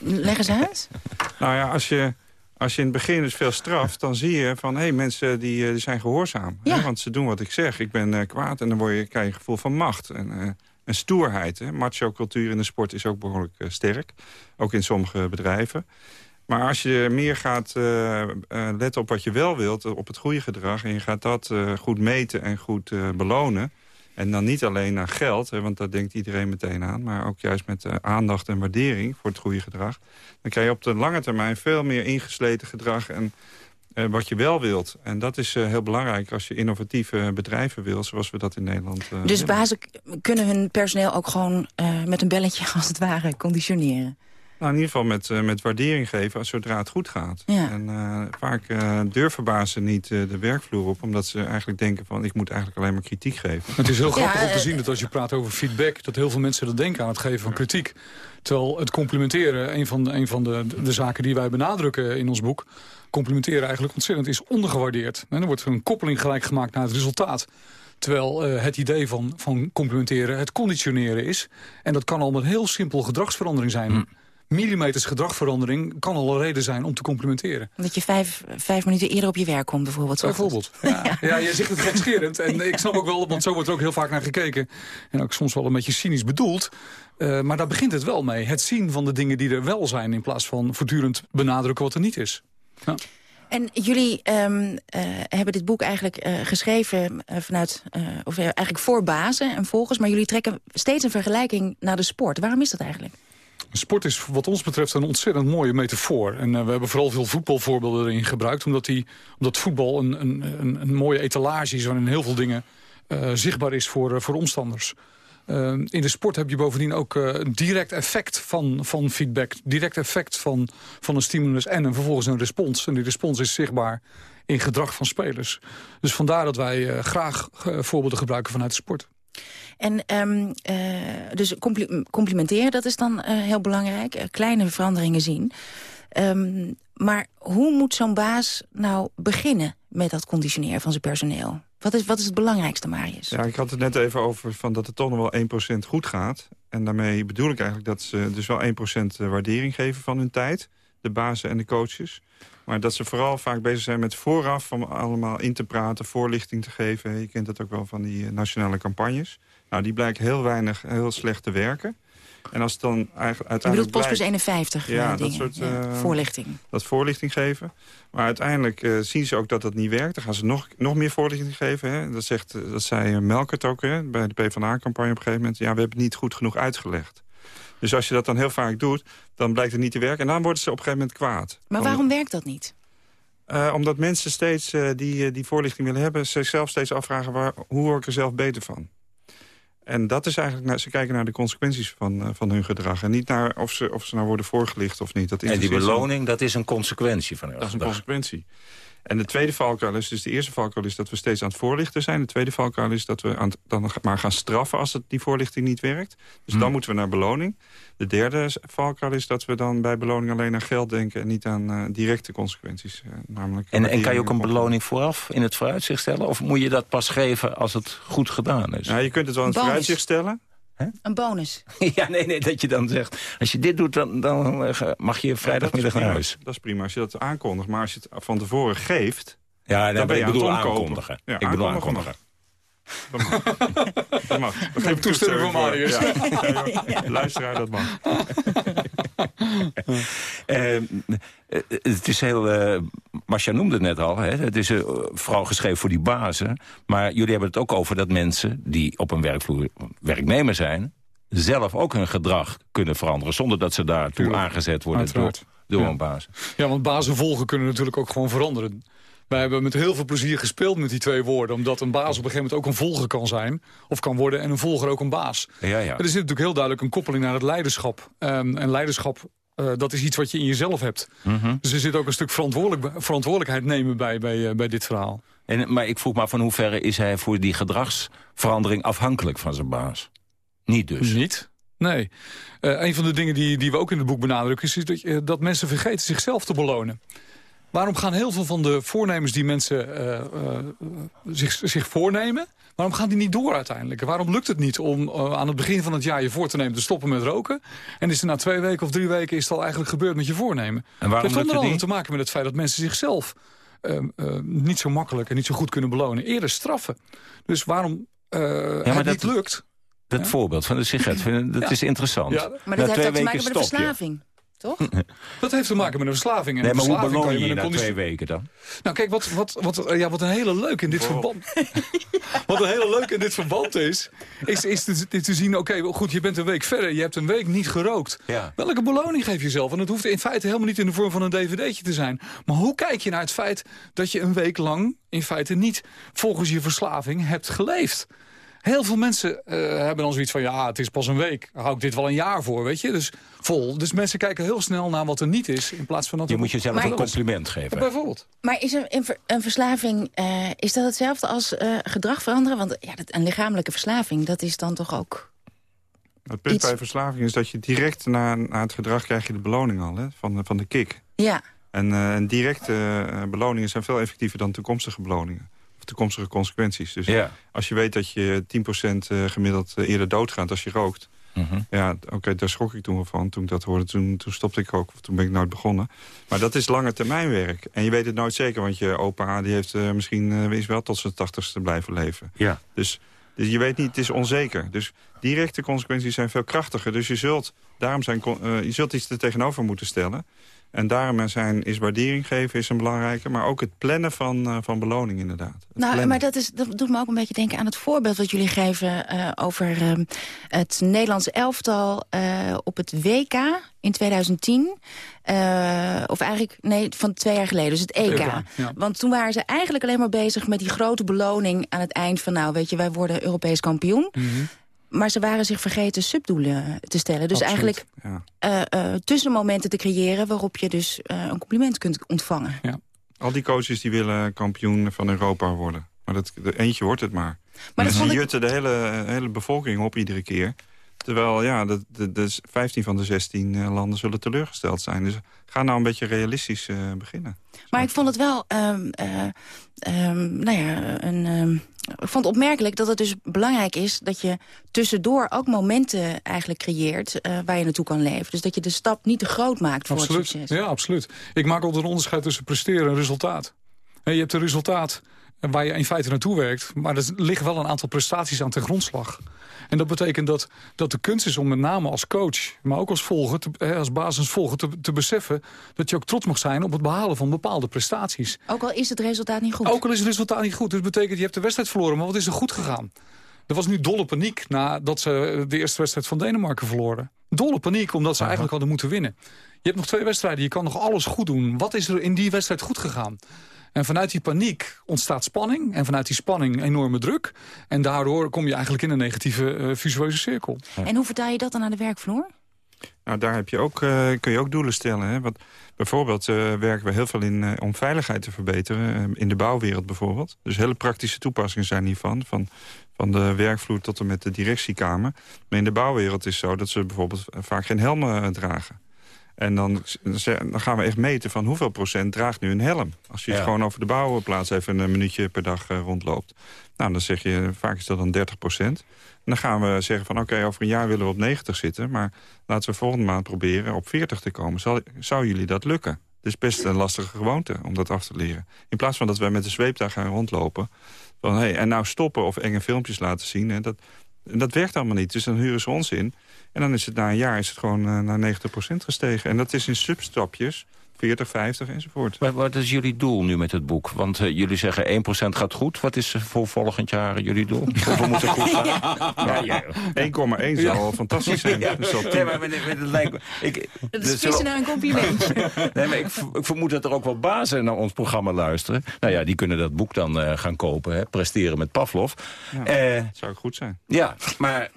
Leg eens uit. nou ja, als je, als je in het begin dus veel straft, dan zie je van... hé, hey, mensen die, die zijn gehoorzaam. Ja. Hè? Want ze doen wat ik zeg. Ik ben uh, kwaad en dan word je, krijg je een gevoel van macht. En, uh, en stoerheid. Macho-cultuur in de sport is ook behoorlijk uh, sterk. Ook in sommige bedrijven. Maar als je meer gaat uh, letten op wat je wel wilt, op het goede gedrag... en je gaat dat goed meten en goed belonen... en dan niet alleen naar geld, hè, want daar denkt iedereen meteen aan... maar ook juist met aandacht en waardering voor het goede gedrag... dan krijg je op de lange termijn veel meer ingesleten gedrag... en uh, wat je wel wilt. En dat is uh, heel belangrijk als je innovatieve bedrijven wil... zoals we dat in Nederland uh, Dus bazen kunnen hun personeel ook gewoon met een belletje... als het ware conditioneren? Nou, in ieder geval met, met waardering geven zodra het goed gaat. Ja. En vaak durven bazen niet de werkvloer op... omdat ze eigenlijk denken van ik moet eigenlijk alleen maar kritiek geven. Het is heel grappig ja, om te zien dat als je praat over feedback... dat heel veel mensen dat denken aan het geven van kritiek. Terwijl het complimenteren, een van, de, een van de, de zaken die wij benadrukken in ons boek complimenteren eigenlijk ontzettend is ondergewaardeerd. En er wordt een koppeling gelijk gemaakt naar het resultaat. Terwijl uh, het idee van, van complimenteren het conditioneren is. En dat kan al met heel simpel gedragsverandering zijn. Mm. Millimeters gedragverandering kan al een reden zijn om te complimenteren. Dat je vijf, vijf minuten eerder op je werk komt bijvoorbeeld. Bijvoorbeeld. Ja. ja, je zegt het gekscherend. En ik snap ook wel, want zo wordt er ook heel vaak naar gekeken. En ook soms wel een beetje cynisch bedoeld. Uh, maar daar begint het wel mee. Het zien van de dingen die er wel zijn... in plaats van voortdurend benadrukken wat er niet is. Ja. En jullie um, uh, hebben dit boek eigenlijk uh, geschreven vanuit, of eigenlijk voor bazen en volgers, maar jullie trekken steeds een vergelijking naar de sport. Waarom is dat eigenlijk? Sport is wat ons betreft een ontzettend mooie metafoor. En uh, we hebben vooral veel voetbalvoorbeelden erin gebruikt... omdat, die, omdat voetbal een, een, een, mooie etalage is... waarin heel veel dingen uh, zichtbaar is voor, uh, voor omstanders. in de sport heb je bovendien ook een direct effect van, van feedback. Direct effect van, van een stimulus en een, vervolgens een respons. En die respons is zichtbaar in gedrag van spelers. Dus vandaar dat wij graag voorbeelden gebruiken vanuit de sport. En um, uh, dus compli complimenteren, dat is dan uh, heel belangrijk. Uh, kleine veranderingen zien. Um, maar hoe moet zo'n baas nou beginnen met dat conditioneren van zijn personeel? Wat is, wat is het belangrijkste, Marius? Ja, ik had het net even over van dat het toch nog wel 1% goed gaat. En daarmee bedoel ik eigenlijk dat ze dus wel 1% waardering geven van hun tijd. De bazen en de coaches. Maar dat ze vooral vaak bezig zijn met vooraf om allemaal in te praten, voorlichting te geven. Je kent dat ook wel van die nationale campagnes. Nou, die blijkt heel weinig, heel slecht te werken. En als het dan eigenlijk uiteindelijk Je bedoelt Postbus 51 ja, dat dingen. soort uh, voorlichting. Dat voorlichting geven. Maar uiteindelijk uh, zien ze ook dat dat niet werkt. Dan gaan ze nog, nog meer voorlichting geven. Hè. Dat, zegt, dat zei Melkert ook hè, bij de PvdA-campagne op een gegeven moment. Ja, we hebben het niet goed genoeg uitgelegd. Dus als je dat dan heel vaak doet, dan blijkt het niet te werken. En dan worden ze op een gegeven moment kwaad. Maar waarom werkt dat niet? Uh, omdat mensen steeds uh, die, die voorlichting willen hebben... zichzelf steeds afvragen, waar, hoe word ik er zelf beter van? En dat is eigenlijk, ze kijken naar de consequenties van, uh, van hun gedrag. En niet naar of ze, of ze nou worden voorgelicht of niet. Dat en die beloning, dat is een consequentie van hun Dat is een consequentie. En de tweede valkuil is, dus de eerste valkuil is dat we steeds aan het voorlichten zijn. De tweede valkuil is dat we aan het, dan maar gaan straffen als het, die voorlichting niet werkt. Dus dan moeten we naar beloning. De derde valkuil is dat we dan bij beloning alleen aan geld denken... en niet aan uh, directe consequenties. Uh, namelijk en, en kan je ook een beloning vooraf in het vooruitzicht stellen? Of moet je dat pas geven als het goed gedaan is? Ja, je kunt het wel in het vooruitzicht stellen. He? Een bonus. ja, nee, nee, dat je dan zegt... als je dit doet, dan, dan mag je vrijdagmiddag ja, naar huis. Dat is prima als je dat aankondigt. Maar als je het van tevoren geeft... Ja, dan, dan ben je ik bedoel aan het aankondigen. Ja, ik bedoel aankondigen. Dat mag. Dat mag. Dat geef ik toestemming van Marius. Ja. Ja, ja, Luisteraar, dat mag. uh, het is heel... Uh, Marcia noemde het net al. Hè, het is uh, vooral geschreven voor die bazen. Maar jullie hebben het ook over dat mensen... die op een werkvloer werknemer zijn... zelf ook hun gedrag kunnen veranderen... zonder dat ze daartoe Tuurlijk. aangezet worden door, door ja. een baas. Ja, want bazen volgen kunnen natuurlijk ook gewoon veranderen. Wij hebben met heel veel plezier gespeeld met die twee woorden. Omdat een baas op een gegeven moment ook een volger kan zijn. Of kan worden en een volger ook een baas. Ja, ja. Er zit natuurlijk heel duidelijk een koppeling naar het leiderschap. Um, en leiderschap, uh, dat is iets wat je in jezelf hebt. Mm -hmm. Dus er zit ook een stuk verantwoordelijk, verantwoordelijkheid nemen bij, bij, uh, bij dit verhaal. En, maar ik vroeg me van hoeverre is hij voor die gedragsverandering afhankelijk van zijn baas? Niet dus? Niet. Nee. Uh, een van de dingen die, die we ook in het boek benadrukken... is, is dat, dat mensen vergeten zichzelf te belonen. Waarom gaan heel veel van de voornemens die mensen uh, uh, zich, zich voornemen... waarom gaan die niet door uiteindelijk? Waarom lukt het niet om uh, aan het begin van het jaar je voor te nemen... te stoppen met roken? En is er na twee weken of drie weken is het al eigenlijk gebeurd met je voornemen? En waarom het heeft onder andere te maken met het feit dat mensen zichzelf... niet zo makkelijk en niet zo goed kunnen belonen. Eerder straffen. Dus waarom ja, het dat, niet lukt... Dat ja? voorbeeld van de sigaret, dat ja. is interessant. Ja. Maar dat na heeft ook te maken met de verslaving. Toch? Dat heeft te maken met een verslaving. En nee, maar hoe verslaving beloon kan je na twee weken dan? Nou kijk, wat, wat, wat, ja, wat een hele leuk in dit verband... wat een hele leuk in dit verband is... is, is te, te zien, oké, okay, goed, je bent een week verder. Je hebt een week niet gerookt. Ja. Welke beloning geef je jezelf? En dat hoeft in feite helemaal niet in de vorm van een dvd'tje te zijn. Maar hoe kijk je naar het feit dat je een week lang... in feite niet volgens je verslaving hebt geleefd? Heel veel mensen uh, hebben dan zoiets van... ja, het is pas een week, hou ik dit wel een jaar voor, weet je? Dus vol. Dus mensen kijken heel snel naar wat er niet is... in plaats van dat je moet jezelf maar, een compliment geven. Ja, bijvoorbeeld. Maar is een, een verslaving, uh, is dat hetzelfde als uh, gedrag veranderen? Want ja, dat, een lichamelijke verslaving, dat is dan toch ook... Het punt iets... bij verslaving is dat je direct na, na het gedrag... krijg je de beloning al, hè, van, van de kick. Ja. En, en directe beloningen zijn veel effectiever dan toekomstige beloningen of toekomstige consequenties. Dus ja. als je weet dat je 10% gemiddeld eerder doodgaat als je rookt... Mhm. Ja, oké, daar schrok ik toen wel van. Toen ik dat hoorde, toen, toen stopte ik ook. Toen ben ik nooit begonnen. Maar dat is lange termijn werk. En je weet het nooit zeker, want je opa die heeft uh, misschien uh, is wel tot zijn tachtigste blijven leven. Ja. Dus, dus je weet niet, het is onzeker. Dus directe consequenties zijn veel krachtiger. Dus je zult, daarom zijn, je zult iets er tegenover moeten stellen. En daarom zijn, is waardering geven is een belangrijke. Maar ook het plannen van, uh, van beloning inderdaad. Het nou, plannen. maar dat, is, dat doet me ook een beetje denken aan het voorbeeld wat jullie geven... Uh, over uh, het Nederlands elftal op het WK in 2010. of eigenlijk, nee, van twee jaar geleden, dus het EK. Ja, ja. Want toen waren ze eigenlijk alleen maar bezig met die grote beloning... aan het eind van, nou weet je, wij worden Europees kampioen. Mhm. Maar ze waren zich vergeten subdoelen te stellen. Dus Absoluut, eigenlijk ja. uh, uh, tussenmomenten te creëren... waarop je dus uh, een compliment kunt ontvangen. Ja. Al die coaches die willen kampioen van Europa worden. Maar dat, eentje wordt het maar. Maar dat ik... jutten de hele, hele bevolking op iedere keer. Terwijl ja, de, de, de 15 van de 16 landen zullen teleurgesteld zijn. Dus ga nou een beetje realistisch beginnen. Maar ik vond het wel... Um, um, nou ja, een... Um, ik vond het opmerkelijk dat het dus belangrijk is... dat je tussendoor ook momenten eigenlijk creëert uh, waar je naartoe kan leven. Dus dat je de stap niet te groot maakt voor absoluut. het succes. Ja, absoluut. Ik maak altijd een onderscheid tussen presteren en resultaat. En je hebt een resultaat waar je in feite naartoe werkt. Maar er liggen wel een aantal prestaties aan ten grondslag. En dat betekent dat, dat de kunst is om met name als coach... maar ook als volger, te, als basisvolger te, te beseffen... dat je ook trots mag zijn op het behalen van bepaalde prestaties. Ook al is het resultaat niet goed. Ook al is het resultaat niet goed. Dus dat betekent, je hebt de wedstrijd verloren, maar wat is er goed gegaan? Er was nu dolle paniek nadat ze de eerste wedstrijd van Denemarken verloren. Dolle paniek, omdat ze eigenlijk hadden moeten winnen. Je hebt nog twee wedstrijden, je kan nog alles goed doen. Wat is er in die wedstrijd goed gegaan? En vanuit die paniek ontstaat spanning. En vanuit die spanning enorme druk. En daardoor kom je eigenlijk in een negatieve uh, visueuze cirkel. En hoe vertaal je dat dan naar de werkvloer? Nou, daar heb je ook, uh, kun je ook doelen stellen. Hè? Want bijvoorbeeld uh, werken we heel veel in, uh, om veiligheid te verbeteren. in de bouwwereld bijvoorbeeld. Dus hele praktische toepassingen zijn hiervan. Van, van de werkvloer tot en met de directiekamer. Maar in de bouwwereld is het zo dat ze bijvoorbeeld vaak geen helmen dragen. En dan, dan, gaan we echt meten van hoeveel procent draagt nu een helm. Als je ja. het gewoon over de bouwplaats even een minuutje per dag uh, rondloopt. Nou, dan zeg je, vaak is dat dan 30 procent. En dan gaan we zeggen van oké, okay, over een jaar willen we op 90 zitten. Maar laten we volgende maand proberen op 40 te komen. Zal, zou jullie dat lukken? Het is best een lastige gewoonte om dat af te leren. In plaats van dat wij met de zweep daar gaan rondlopen. Van, hey, en nou stoppen of enge filmpjes laten zien. Hè, dat, dat werkt allemaal niet. Dus dan huren ze ons in. En dan is het na een jaar is het gewoon uh, naar 90% gestegen. En dat is in substapjes. 40, 50 enzovoort. Maar wat is jullie doel nu met het boek? Want uh, jullie zeggen 1% gaat goed. Wat is voor volgend jaar jullie doel? Hoeveel moet er goed staan? Ja, ja. 1,1 zou al fantastisch zijn. Ja. Dus dat nee, maar het lijkt me... Ik, dat is vissen naar een complimentje. nee, maar ik, ik, vermoed dat er ook wel bazen naar ons programma luisteren. Nou ja, die kunnen dat boek dan uh, gaan kopen. Hè? Presteren met Pavlov. Ja, uh, zou goed zijn. Ja, maar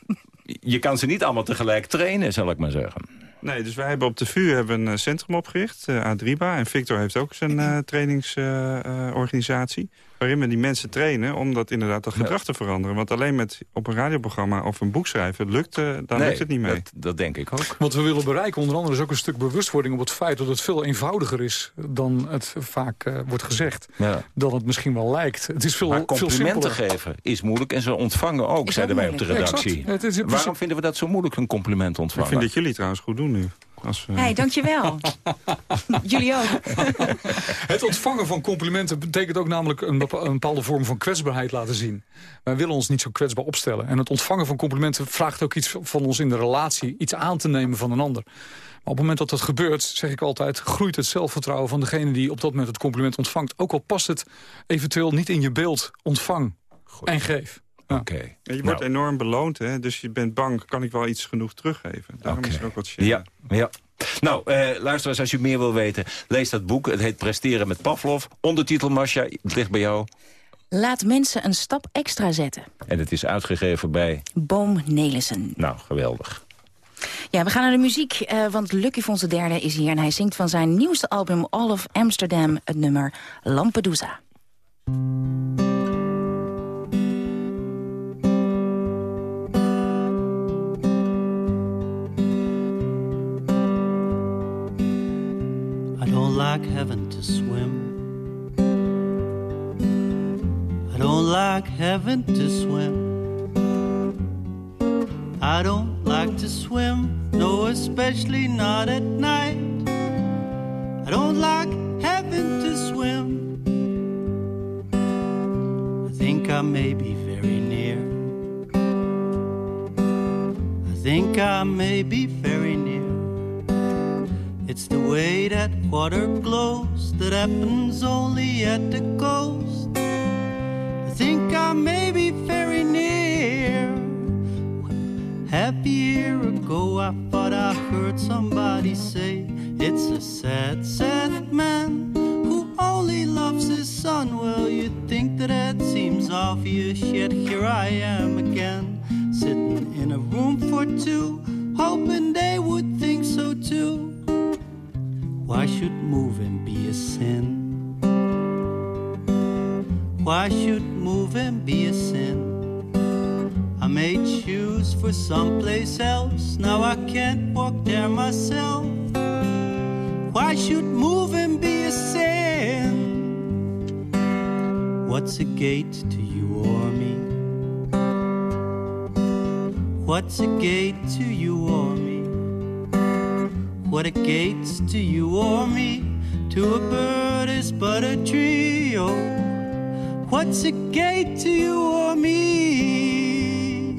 je kan ze niet allemaal tegelijk trainen, zal ik maar zeggen. Nee, dus wij hebben op de VU hebben een centrum opgericht, uh, Adriba. En Victor heeft ook zijn uh, trainingsorganisatie. Uh, waarin we die mensen trainen om dat inderdaad dat gedrag te veranderen. Want alleen met op een radioprogramma of een boek schrijven, lukt, dan nee, lukt het niet mee. Dat, dat, denk ik ook. Wat we willen bereiken onder andere is ook een stuk bewustwording op het feit dat het veel eenvoudiger is dan het vaak uh, wordt gezegd. Ja. Dan het misschien wel lijkt. Het is veel, maar complimenten veel geven is moeilijk en ze ontvangen ook, is zeiden wij op de redactie. Exact. Waarom vinden we dat zo moeilijk, een compliment ontvangen? Ik vind dat jullie trouwens goed doen nu. Als, uh... hey, dankjewel. Jullie ook. het ontvangen van complimenten betekent ook namelijk een, bepa een bepaalde vorm van kwetsbaarheid laten zien. Wij willen ons niet zo kwetsbaar opstellen. En het ontvangen van complimenten vraagt ook iets van ons in de relatie. Iets aan te nemen van een ander. Maar op het moment dat dat gebeurt, zeg ik altijd... groeit het zelfvertrouwen van degene die op dat moment het compliment ontvangt. Ook al past het eventueel niet in je beeld. Ontvang Goed. en geef. Okay. Ja, je wordt nou. enorm beloond, hè? dus je bent bang, kan ik wel iets genoeg teruggeven. Daarom okay. is er ook wat shit. Ja, ja. Nou, eh, luisteraars, als u meer wil weten, lees dat boek. Het heet Presteren met Pavlov. Ondertitel, Masha, het ligt bij jou. Laat mensen een stap extra zetten. En het is uitgegeven bij... Boom Nelissen. Nou, geweldig. Ja, we gaan naar de muziek, uh, want Lucky Fonse derde is hier... en hij zingt van zijn nieuwste album All of Amsterdam het nummer Lampedusa. Like heaven to swim. I don't like heaven to swim. I don't like to swim, no, especially not at night. I don't like having to swim. I think I may be very near. I think I may be very. It's the way that water glows that happens only at the coast. I think I may be very near. A year ago, I thought I heard somebody say it's a sad, sad man who only loves his son. Well, you'd think that that seems obvious, yet here I am again, sitting in a room for two, hoping they would think so too. Why should moving be a sin? Why should moving be a sin? I made shoes for someplace else. Now I can't walk there myself. Why should moving be a sin? What's a gate to you or me? What's a gate to you or me? What a gate's to you or me? To a bird is but a tree. Oh, what's a gate to you or me?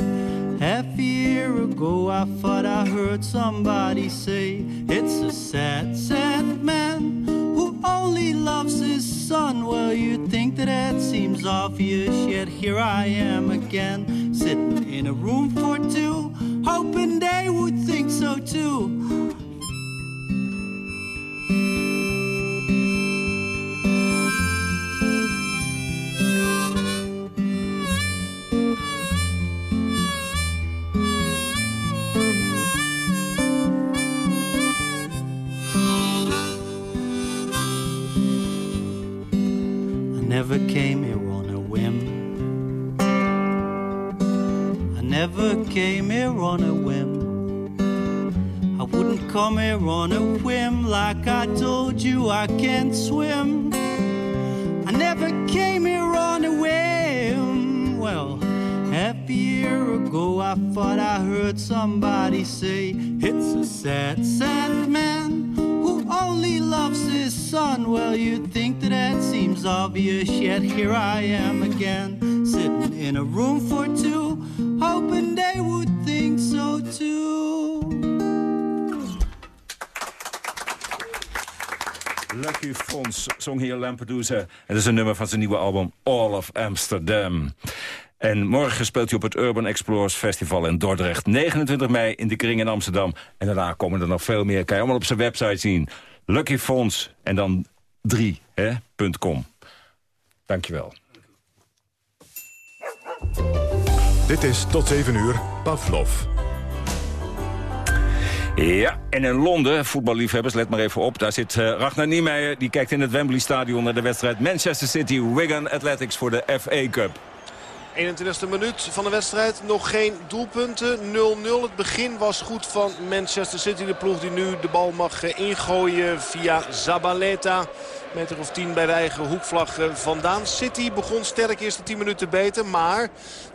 Half a year ago, I thought I heard somebody say it's a sad, sad man who only loves his son. Well, you'd think that that seems obvious, yet here I am again, sitting in a room for two, hoping they would think so too. Never came here on a whim. I never came here on a whim. I wouldn't come here on a whim like I told you I can't swim. I never came here on a whim. Well, half a year ago I thought I heard somebody say it's a sad, sad man who only loves his son. Well, you'd think that that seems obvious, yet here I am again, sitting in a room for two, hoping they would think so too. Lucky Fons zong hier Lampedusa. Dat is een nummer van zijn nieuwe album All of Amsterdam. En morgen speelt hij op het Urban Explorers Festival in Dordrecht. 29 mei in de Kring in Amsterdam. En daarna komen er nog veel meer. Kan je allemaal op zijn website zien. Lucky Fons en dan 3, hè, .com. Dankjewel. Dit is tot 7 uur Pavlov. Ja, en in Londen, voetballiefhebbers, let maar even op. Daar zit uh, Ragnar Niemeyer, die kijkt in het Wembley Stadion... naar de wedstrijd Manchester City-Wigan Athletics voor de FA Cup. 21e minuut van de wedstrijd. Nog geen doelpunten. 0-0. Het begin was goed van Manchester City. De ploeg die nu de bal mag ingooien via Zabaleta. Meter of 10 bij de eigen hoekvlag vandaan. City begon sterk eerste 10 minuten beter. Maar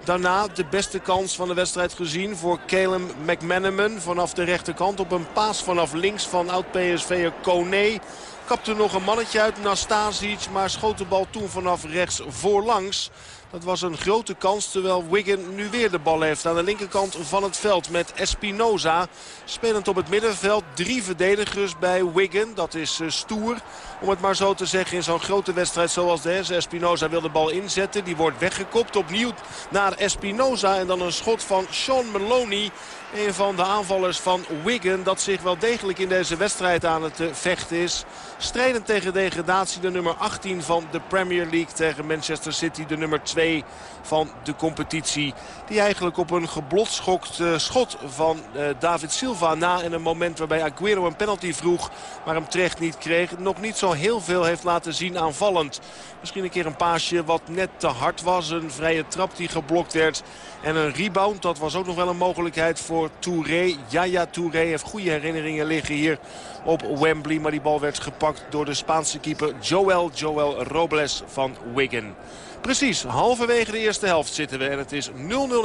daarna de beste kans van de wedstrijd gezien voor Caleb McManaman. Vanaf de rechterkant op een paas vanaf links van oud-PSV'er Kone. Kapte nog een mannetje uit, Nastasic. Maar schoot de bal toen vanaf rechts voorlangs. Dat was een grote kans terwijl Wigan nu weer de bal heeft aan de linkerkant van het veld met Espinoza. Spelend op het middenveld. Drie verdedigers bij Wigan. Dat is uh, stoer om het maar zo te zeggen in zo'n grote wedstrijd zoals deze. Espinoza wil de bal inzetten. Die wordt weggekopt opnieuw naar Espinoza. En dan een schot van Sean Maloney. Een van de aanvallers van Wigan dat zich wel degelijk in deze wedstrijd aan het uh, vechten is. Strijdend tegen degradatie de nummer 18 van de Premier League tegen Manchester City. De nummer 2 van de competitie. Die eigenlijk op een geblotschokt uh, schot van uh, David Silva na in een moment waarbij Aguero een penalty vroeg. Maar hem terecht niet kreeg. Nog niet zo heel veel heeft laten zien aanvallend. Misschien een keer een paasje wat net te hard was. Een vrije trap die geblokt werd. En een rebound, dat was ook nog wel een mogelijkheid voor Touré. Yaya Touré heeft goede herinneringen liggen hier op Wembley. Maar die bal werd gepakt door de Spaanse keeper Joel Joel Robles van Wigan. Precies, halverwege de eerste helft zitten we. En het is 0-0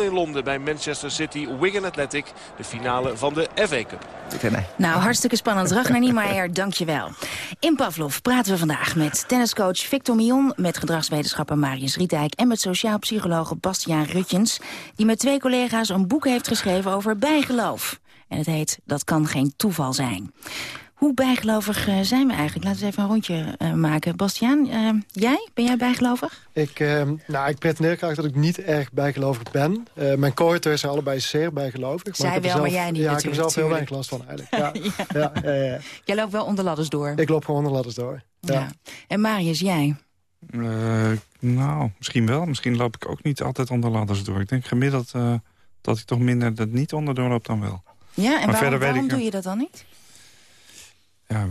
in Londen bij Manchester City Wigan Athletic. De finale van de FA Cup. Nou, hartstikke spannend. Ragnar Niemeyer, dankjewel. In Pavlov praten we vandaag met tenniscoach Victor Mion... met gedragswetenschapper Marius Riedijk... en met sociaal psycholoog Bastiaan Rutjens... die met twee collega's een boek heeft geschreven over bijgeloof. En het heet Dat kan geen toeval zijn. Hoe bijgelovig eh, zijn we eigenlijk? Laten we eens even een rondje uh, maken. Bastiaan, uh, jij? Ben jij bijgelovig? Ik, nou, ik pretendeer graag dat ik niet erg bijgelovig ben. mijn co-auteurs zijn allebei zeer bijgelovig. Zij maar wel, zelf, maar jij niet Ja, ik heb er zelf heel weinig last van eigenlijk. Ja. ja. ja, ja jij loopt wel onder ladders door? Ik loop gewoon onder ladders door. Ja. En Marius, jij? nou, misschien wel. Misschien loop ik ook niet altijd onder ladders door. Ik denk gemiddeld dat ik toch minder dat niet onderdoor loop dan wel. Ja, en maar waarom, waarom doe je dat dan niet? Ja,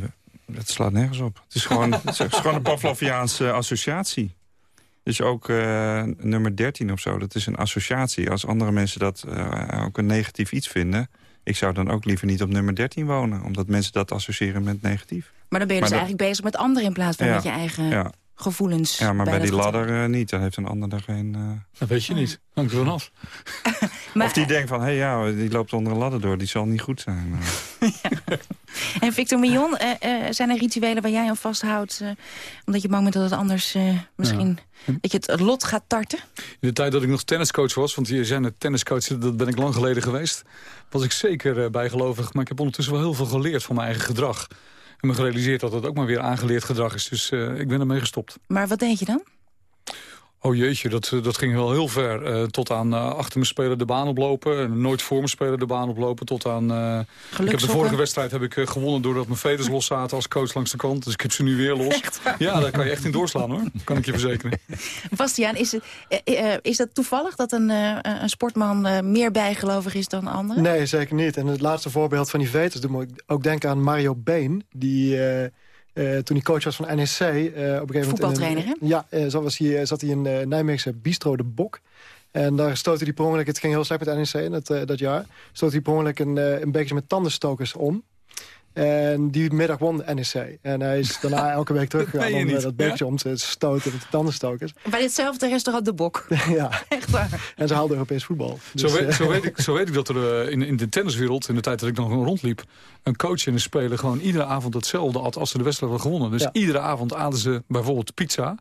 het slaat nergens op. Het is gewoon, het is gewoon een Pavloviaanse associatie. Dus ook uh, nummer 13 of zo, dat is een associatie. Als andere mensen dat uh, ook een negatief iets vinden... ik zou dan ook liever niet op nummer 13 wonen. Omdat mensen dat associëren met negatief. Maar dan ben je dus eigenlijk bezig met anderen in plaats van met je eigen... Ja gevoelens. Ja, maar bij, die ladder uh, niet. Dan heeft een ander daar geen... Uh... Dat weet je niet. Hangt er vanaf. of die denkt van, hé hey, ja, die loopt onder een ladder door. Die zal niet goed zijn. En Victor Millon, uh, zijn er rituelen waar jij aan vasthoudt? omdat je bang bent dat het anders misschien... Dat je het lot gaat tarten? In de tijd dat ik nog tenniscoach was, want je zijn het tenniscoach, dat ben ik lang geleden geweest, was ik zeker bijgelovig. Maar ik heb ondertussen wel heel veel geleerd van mijn eigen gedrag me gerealiseerd dat het ook maar weer aangeleerd gedrag is. Dus uh, ik ben ermee gestopt. Maar wat deed je dan? Oh jeetje, dat, eh, dat ging wel heel ver. Uh, tot aan uh, achter me spelen de baan oplopen. En nooit voor me spelen de baan oplopen. Tot aan... ik heb de vorige wedstrijd heb ik gewonnen doordat mijn veters los zaten als coach langs de kant. Dus ik heb ze nu weer los. Ja, daar kan je echt in doorslaan hoor. Kan ik je verzekeren. Bastiaan, is, het, is dat toevallig dat een, een sportman meer bijgelovig is dan anderen? Nee, zeker niet. En het laatste voorbeeld van die veters doet me ook denken aan Mario Been. Die uh, toen hij coach was van NEC. Uh, op een gegeven Voetbaltrainer, hè? Ja, uh, zo was hij, zat hij in uh, Nijmeegse Bistro de Bok. En daar stootte hij per ongeluk, het ging heel slecht met NEC dat, dat jaar... stootte hij per ongeluk een, een bekertje met tandenstokers om. En die middag won de NEC. En hij is daarna elke week teruggegaan om uh, dat bekertje om te stoten met de tandenstokers. Bij ditzelfde restaurant De Bok. ja. Echt waar. En ze haalde Europees voetbal. Dus, zo, weet, zo, weet ik, zo weet ik dat er in, in de tenniswereld, in de tijd dat ik nog rondliep... een coach en een speler gewoon iedere avond hetzelfde at als ze de wedstrijd hadden gewonnen. Dus iedere avond aten ze bijvoorbeeld pizza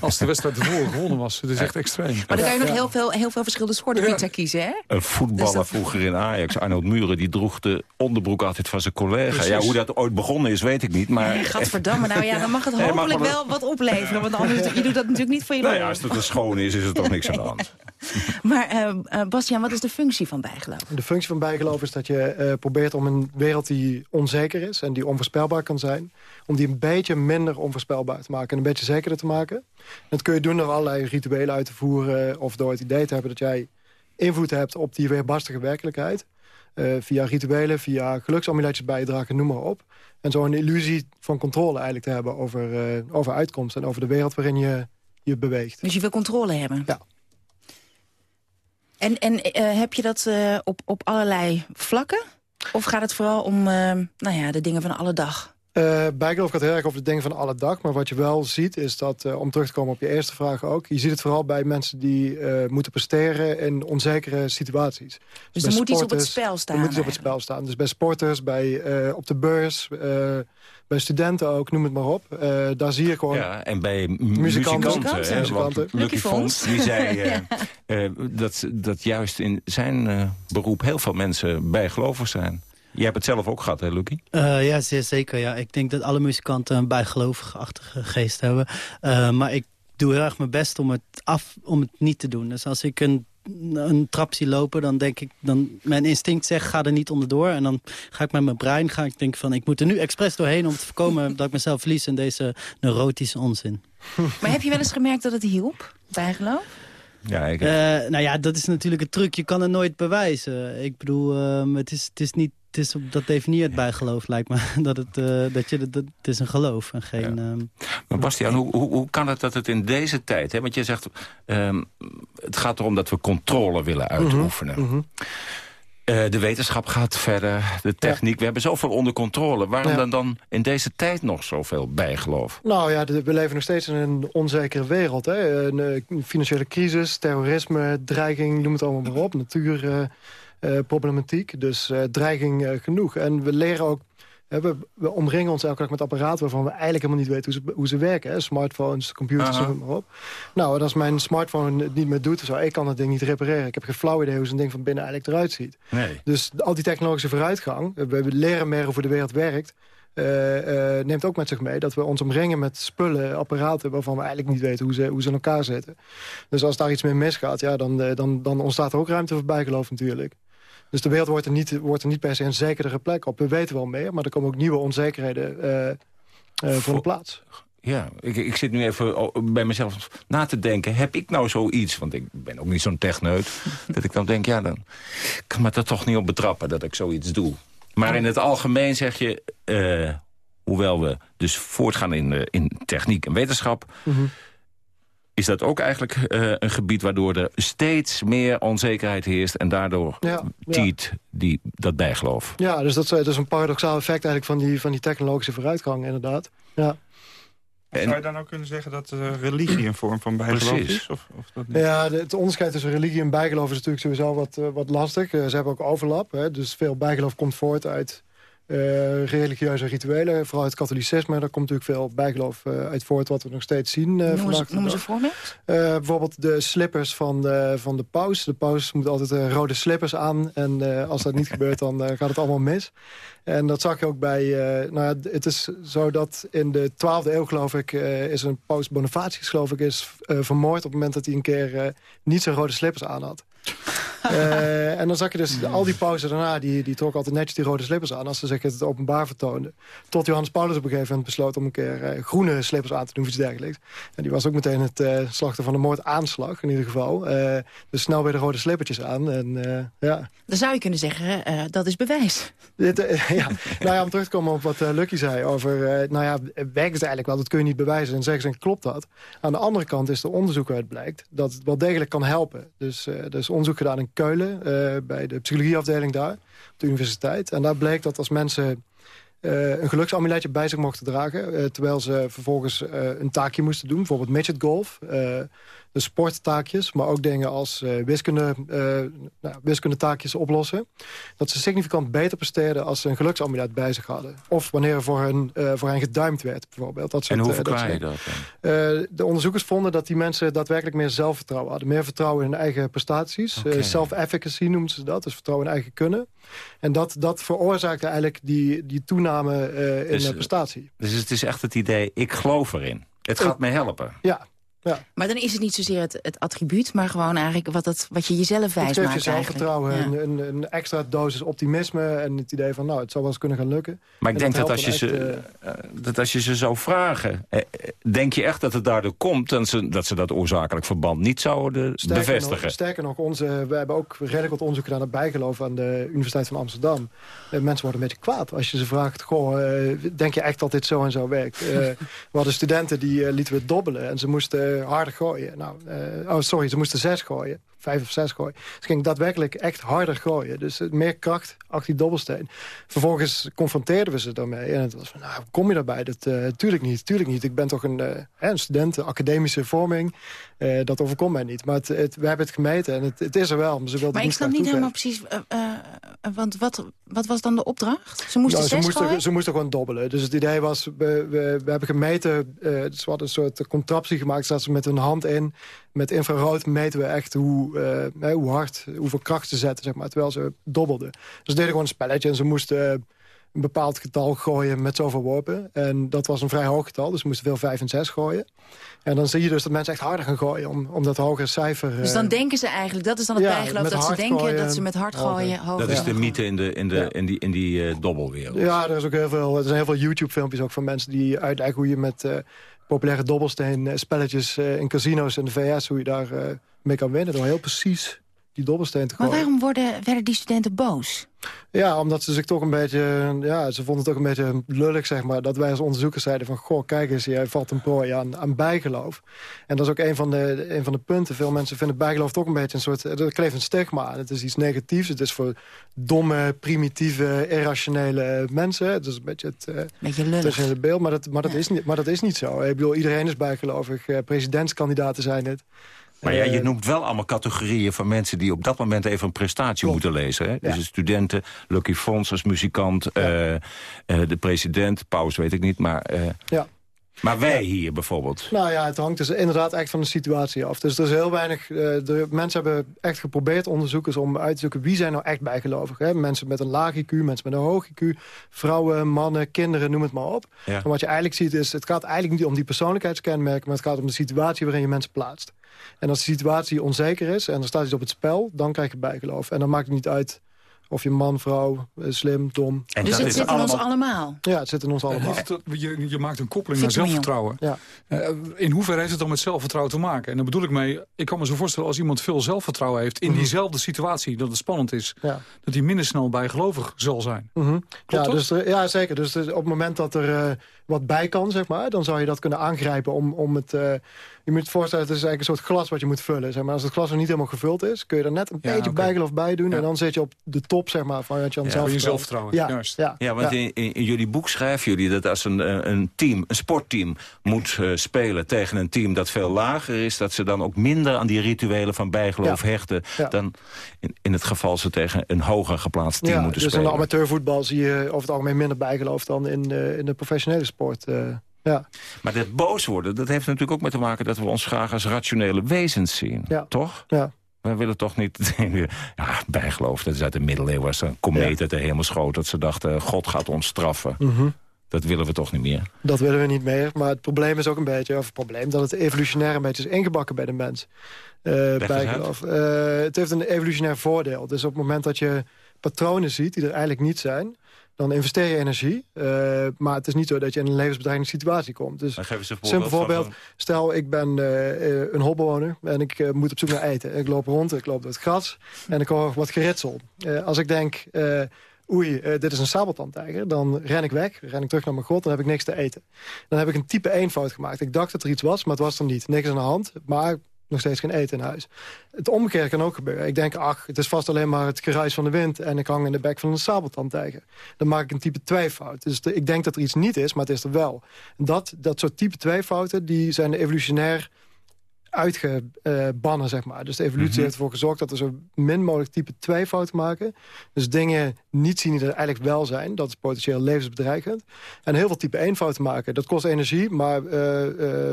als de wedstrijd ervoor gewonnen was. Het is echt extreem. Maar dan kan je nog heel veel, heel veel verschillende soorten pizza kiezen, hè? Een voetballer dus vroeger in Ajax, Arnold Muren, die droeg de onderbroek altijd van zijn collega. Ja, hoe dat ooit begonnen is, weet ik niet. Maar... Nee, gadverdamme, nou ja, dan mag het hopelijk wel wat opleveren. Want anders, je doet dat natuurlijk niet voor je nou ja, Als het er schoon is, is er toch niks aan de hand. Maar uh, uh, Bastiaan, wat is de functie van bijgeloof? De functie van bijgeloof is dat je uh, probeert om een wereld die onzeker is... en die onvoorspelbaar kan zijn... om die een beetje minder onvoorspelbaar te maken en een beetje zekerder te maken. En dat kun je doen door allerlei rituelen uit te voeren... of door het idee te hebben dat jij invloed hebt op die weerbarstige werkelijkheid. Uh, via rituelen, via geluksamuletjes bijdragen, noem maar op. En zo een illusie van controle eigenlijk te hebben over, uh, over uitkomst... en over de wereld waarin je je beweegt. Dus je wil controle hebben? Ja. En, en uh, heb je dat op, op allerlei vlakken? Of gaat het vooral om nou ja, de dingen van alle dag? Uh, bijgeloof gaat heel erg over de dingen van alle dag. Maar wat je wel ziet is dat, uh, om terug te komen op je eerste vraag ook... je ziet het vooral bij mensen die uh, moeten presteren in onzekere situaties. Dus, dus er moet iets op het spel staan? Er moet iets op het spel staan. Dus bij sporters, bij, op de beurs, bij studenten ook, noem het maar op. daar zie je gewoon... Ja, en bij muzikanten. muzikanten, muzikanten. Lucky Fons, die zei dat, dat juist in zijn beroep heel veel mensen bijgelovig zijn. Jij hebt het zelf ook gehad, hè, Lucky? Uh, ja, zeer zeker. Ja. Ik denk dat alle muzikanten een bijgelovig-achtige geest hebben. Uh, maar ik doe heel erg mijn best om het, af, om het niet te doen. Dus als ik een een trap zie lopen, dan denk ik... Dan, mijn instinct zegt, ga er niet onderdoor. En dan ga ik met mijn brein ga ik denken van... ik moet er nu expres doorheen om te voorkomen dat ik mezelf verlies... in deze neurotische onzin. Maar heb je wel eens gemerkt dat het hielp, bijgeloof? Ja, ik... Uh, nou ja, dat is natuurlijk het truc. Je kan het nooit bewijzen. Ik bedoel, uh, het, is, het is niet het is, dat definieert bijgeloof, lijkt me. Dat het, uh, dat je, dat, het is een geloof en geen... Ja. Um, maar Bastiaan, hoe, hoe, hoe, kan het dat het in deze tijd... Hè, want je zegt, um, het gaat erom dat we controle willen mhm, uitoefenen. Mm -hmm. Eh, de wetenschap gaat verder, de techniek. We hebben zoveel onder controle. Waarom Ja. dan, dan in deze tijd nog zoveel bijgeloof? Nou ja, we leven nog steeds in een onzekere wereld. Hè? Een eh, financiële crisis, terrorisme, dreiging, noem het allemaal maar op. Natuurproblematiek, dus eh, dreiging eh, genoeg. En we leren ook... hè, We, we omringen ons elke dag met apparaten waarvan we eigenlijk helemaal niet weten hoe ze, hoe ze werken. Hè? Smartphones, computers, noem maar op. Nou, en als mijn smartphone het niet meer doet, zo, ik kan dat ding niet repareren. Ik heb geen flauw idee hoe zo'n ding van binnen eigenlijk eruit ziet. Nee. Dus al die technologische vooruitgang, we, leren meer hoe de wereld werkt... eh, eh, neemt ook met zich mee dat we ons omringen met spullen, apparaten... waarvan we eigenlijk niet weten hoe ze, hoe ze in elkaar zitten. Dus als daar iets mee misgaat, ja, dan, eh, dan, dan ontstaat er ook ruimte voor bijgeloof natuurlijk. Dus de wereld wordt er niet, wordt er niet per se een zekerdere plek op. We weten wel meer, maar er komen ook nieuwe onzekerheden eh eh, voor de plaats. Ja, ik, ik zit nu even bij mezelf na te denken. Heb ik nou zoiets, want ik ben ook niet zo'n techneut... dat ik dan denk, ja, dan kan me er toch niet op betrappen dat ik zoiets doe. Maar in het algemeen zeg je... eh, hoewel we dus voortgaan in, in techniek en wetenschap... is dat ook eigenlijk eh, een gebied waardoor er steeds meer onzekerheid heerst... en daardoor Ja, ja. tiert die, dat bijgeloof. Ja, dus dat is, dat is een paradoxaal effect eigenlijk van die, van die technologische vooruitgang inderdaad. Ja. Zou je dan ook kunnen zeggen dat eh, religie een vorm van bijgeloof Precies. is? Of, of dat niet? Ja, de- het onderscheid tussen religie en bijgeloof is natuurlijk sowieso wat, eh, wat lastig. Ze hebben ook overlap. Hè? Dus veel bijgeloof komt voort uit eh, religieuze rituelen. Vooral uit katholicisme. Daar komt natuurlijk veel bijgeloof eh, uit voort wat we nog steeds zien. eh, Noemen vandaag ze, de noemen ze een voorbeeld? Eh, bijvoorbeeld de slippers van de, van de paus. De paus moet altijd eh, rode slippers aan. En eh, als dat niet gebeurt, dan eh, gaat het allemaal mis. En dat zag je ook bij... eh, nou ja, het is zo dat in de 12e eeuw, geloof ik... eh, is een paus Bonifatius, geloof ik, is eh, vermoord... op het moment dat hij een keer eh, niet zijn rode slippers aan had. Eh, en dan zag je dus al die pauzen daarna... die, die trokken altijd netjes die rode slippers aan... als ze zich het openbaar vertoonden. Tot Johannes Paulus op een gegeven moment besloot... om een keer eh, groene slippers aan te doen of iets dergelijks. En die was ook meteen het eh slachtoffer van een moordaanslag, in ieder geval. Dus snel weer de rode slippertjes aan. En, ja. Dan zou je kunnen zeggen, dat is bewijs. Dit, ja. Nou ja, om terug te komen op wat Lucky zei over... nou ja, werkt het eigenlijk wel, dat kun je niet bewijzen. En zeggen ze, klopt dat? Aan de andere kant is er onderzoek uit blijkt... dat het wel degelijk kan helpen. Dus is onderzoek gedaan in Keulen... eh, bij de psychologieafdeling daar, op de universiteit. En daar bleek dat als mensen... eh, een geluksamuletje bij zich mochten dragen... eh, terwijl ze vervolgens een taakje moesten doen. Bijvoorbeeld midget golf, de sporttaakjes... maar ook dingen als eh, wiskunde, eh, nou, wiskundetaakjes oplossen. Dat ze significant beter presteerden als ze een geluksamulet bij zich hadden. Of wanneer er voor hen, eh, voor hen geduimd werd, bijvoorbeeld. Dat soort, En hoe verklaar je dat de onderzoekers vonden dat die mensen daadwerkelijk meer zelfvertrouwen hadden. Meer vertrouwen in hun eigen prestaties. Self-efficacy noemen ze dat, dus vertrouwen in eigen kunnen. En dat, dat veroorzaakte eigenlijk die, die toename in Dus, de prestatie. Dus het is echt het idee, ik geloof erin. Het gaat mij helpen. Ja, ja. Maar dan is het niet zozeer het, het attribuut, maar gewoon eigenlijk wat, het, wat je jezelf Het wijs geeft je maakt zelfvertrouwen. Ja. een, een, extra dosis optimisme... en het idee van, nou, het zou wel eens kunnen gaan lukken. Maar ik En denk dat, als je, ze, eh, eh, dat als je ze zou vragen... eh, denk je echt dat het daardoor komt... en ze, dat ze dat oorzakelijk verband niet zouden Sterker bevestigen? Nog, sterker nog, onze, we hebben ook redelijk wat onderzoek gedaan... naar bijgeloof aan de Universiteit van Amsterdam. Eh, mensen worden een beetje kwaad als je ze vraagt... Goh, eh, denk je echt dat dit zo en zo werkt? Eh, we hadden studenten die lieten we dobbelen... en ze moesten harder gooien. Nou, eh, oh, sorry, ze moesten zes gooien. Vijf of zes gooien. Ze gingen daadwerkelijk echt harder gooien. Dus eh, meer kracht achter die dobbelsteen. Vervolgens confronteerden we ze daarmee. En het was van, nou, kom je daarbij? Dat, eh, tuurlijk niet, tuurlijk niet. Ik ben toch een, een student, een academische vorming. Dat overkomt mij niet. Maar het, het, we hebben het gemeten en het, het is er wel. Maar, ze wilden Maar ik snap niet helemaal precies, want wat, wat was dan de opdracht? Ze moesten Nou, ze, zes moesten, gooien? ze moesten gewoon dobbelen. Dus het idee was, we, we, we hebben gemeten... we hadden een soort contraptie gemaakt. Zaten ze met hun hand in. Met infrarood meten we echt hoe, eh, hoe hard, hoeveel kracht ze zetten, zeg maar, terwijl ze dobbelden. Dus ze deden gewoon een spelletje en ze moesten een bepaald getal gooien met zoveel worpen. En dat was een vrij hoog getal, dus ze moesten veel 5 en 6 gooien. En dan zie je dus dat mensen echt harder gaan gooien om, om dat hogere cijfer... Dus eh, dan denken ze eigenlijk, dat is dan het Ja, bijgeloof... dat ze denken gooien dat ze met hard gooien hoger Dat is de mythe in, de, in, de, in die, in die eh, dobbelwereld. Ja, er, is ook heel veel, er zijn heel veel YouTube-filmpjes ook van mensen die uitleggen hoe je met eh, populaire dobbelsteen eh, spelletjes eh, in casino's in de VS, hoe je daar eh, mee kan winnen. Door heel precies die dobbelsteen te Maar gooien. waarom worden, werden die studenten boos? Ja, omdat ze zich toch een beetje... Ja, ze vonden het ook een beetje lullig, zeg maar... dat wij als onderzoekers zeiden van... goh, kijk eens, jij valt een prooi aan, aan bijgeloof. En dat is ook een van, de, een van de punten. Veel mensen vinden bijgeloof toch een beetje een soort... er kleeft een stigma aan. Het is iets negatiefs. Het is voor domme, primitieve, irrationele mensen. Het is een beetje het... eh, Beetje lullig. traditionele beeld, maar dat, maar, dat is niet, maar dat is niet zo. Ik bedoel, iedereen is bijgelovig. Eh, presidentskandidaten zijn het. Maar ja, je Eh, noemt wel allemaal categorieën van mensen... die op dat moment even een prestatie moeten lezen. Hè? Dus de studenten, Lucky Fons als muzikant... eh, eh, de president, paus weet ik niet, maar... Ja. Maar wij hier bijvoorbeeld. Nou ja, het hangt dus inderdaad echt van de situatie af. Dus er is heel weinig... eh, de mensen hebben echt geprobeerd, onderzoekers, om uit te zoeken... wie zijn nou echt bijgelovig. Hè? Mensen met een laag IQ, mensen met een hoog IQ... vrouwen, mannen, kinderen, noem het maar op. Ja. En wat je eigenlijk ziet is... het gaat eigenlijk niet om die persoonlijkheidskenmerken... maar het gaat om de situatie waarin je mensen plaatst. En als de situatie onzeker is en er staat iets op het spel... dan krijg je bijgeloof. En dan maakt het niet uit of je man, vrouw, eh, slim, dom. dus het zit in ons allemaal. Ja, het zit in ons allemaal. Heeft het- je, je maakt een koppeling naar zelfvertrouwen. Ja. Eh, in hoeverre heeft het dan met zelfvertrouwen te maken? En daar bedoel ik mee, ik kan me zo voorstellen... als iemand veel zelfvertrouwen heeft in Mhm. diezelfde situatie... dat het spannend is, Ja. dat hij minder snel bijgelovig zal zijn. Mhm. Ja, dus er- ja, zeker. Dus op het moment dat er eh, wat bij kan, zeg maar... dan zou je dat kunnen aangrijpen om, om het... eh, je moet je voorstellen, het is eigenlijk een soort glas wat je moet vullen. Zeg maar. Als het glas nog niet helemaal gevuld is... kun je er net een Ja, beetje bijgeloof bij doen... en dan zit je op de top, zeg maar, van wat je aan Ja, zelfvertrouwen... Ja, juist. ja, Ja, want In, in, in jullie boek schrijven jullie dat als een, eh, een team, een sportteam... moet eh, spelen tegen een team dat veel lager is... dat ze dan ook minder aan die rituelen van bijgeloof Ja. hechten... Ja. dan in, in het geval ze tegen een hoger geplaatst team Ja, moeten dus in spelen. de amateurvoetbal zie je over het algemeen minder bijgeloof... dan in, de- in de professionele sport. eh, ja. Maar dat boos worden, dat heeft natuurlijk ook mee te maken... dat we ons graag als rationele wezens zien, Ja. toch? Ja. Wij willen toch niet... ja, bijgeloof, dat is uit de middeleeuwen... als een komeet uit de hemel schoot... dat ze dachten, God gaat ons straffen. Mhm. Dat willen we toch niet meer? Dat willen we niet meer. Maar het probleem is ook een beetje, of het probleem, dat het evolutionair een beetje is ingebakken bij de mens. Eh bijgeloof. Eh, het heeft een evolutionair voordeel. Dus op het moment dat je patronen ziet die er eigenlijk niet zijn, dan investeer je energie. Eh, maar het is niet zo dat je in een levensbedreigende situatie komt. Dus Dan geef eens een simpel voorbeeld van-. Stel, ik ben eh, eh, een hobbewoner en ik moet op zoek naar eten. Ik loop rond, ik loop door het gras en ik hoor wat geritsel. Als ik denk, oei, dit is een sabeltandtijger... dan ren ik weg, ren ik terug naar mijn grot, dan heb ik niks te eten. Dan heb ik een type 1 fout gemaakt. Ik dacht dat er iets was, maar het was er niet. Niks aan de hand, maar nog steeds geen eten in huis. Het omgekeerde kan ook gebeuren. Ik denk, ach, het is vast alleen maar het geruis van de wind... en ik hang in de bek van een sabeltandtijger. Dan maak ik een type 2 fout. Dus ik denk dat er iets niet is, maar het is er wel. Dat, dat soort type 2 fouten, die zijn evolutionair uitgebannen, zeg maar. Dus de evolutie Mhm. heeft ervoor gezorgd dat we zo min mogelijk type 2 fouten maken. Dus dingen niet zien die er eigenlijk wel zijn. Dat is potentieel levensbedreigend. En heel veel type 1 fouten maken. Dat kost energie, maar eh, eh,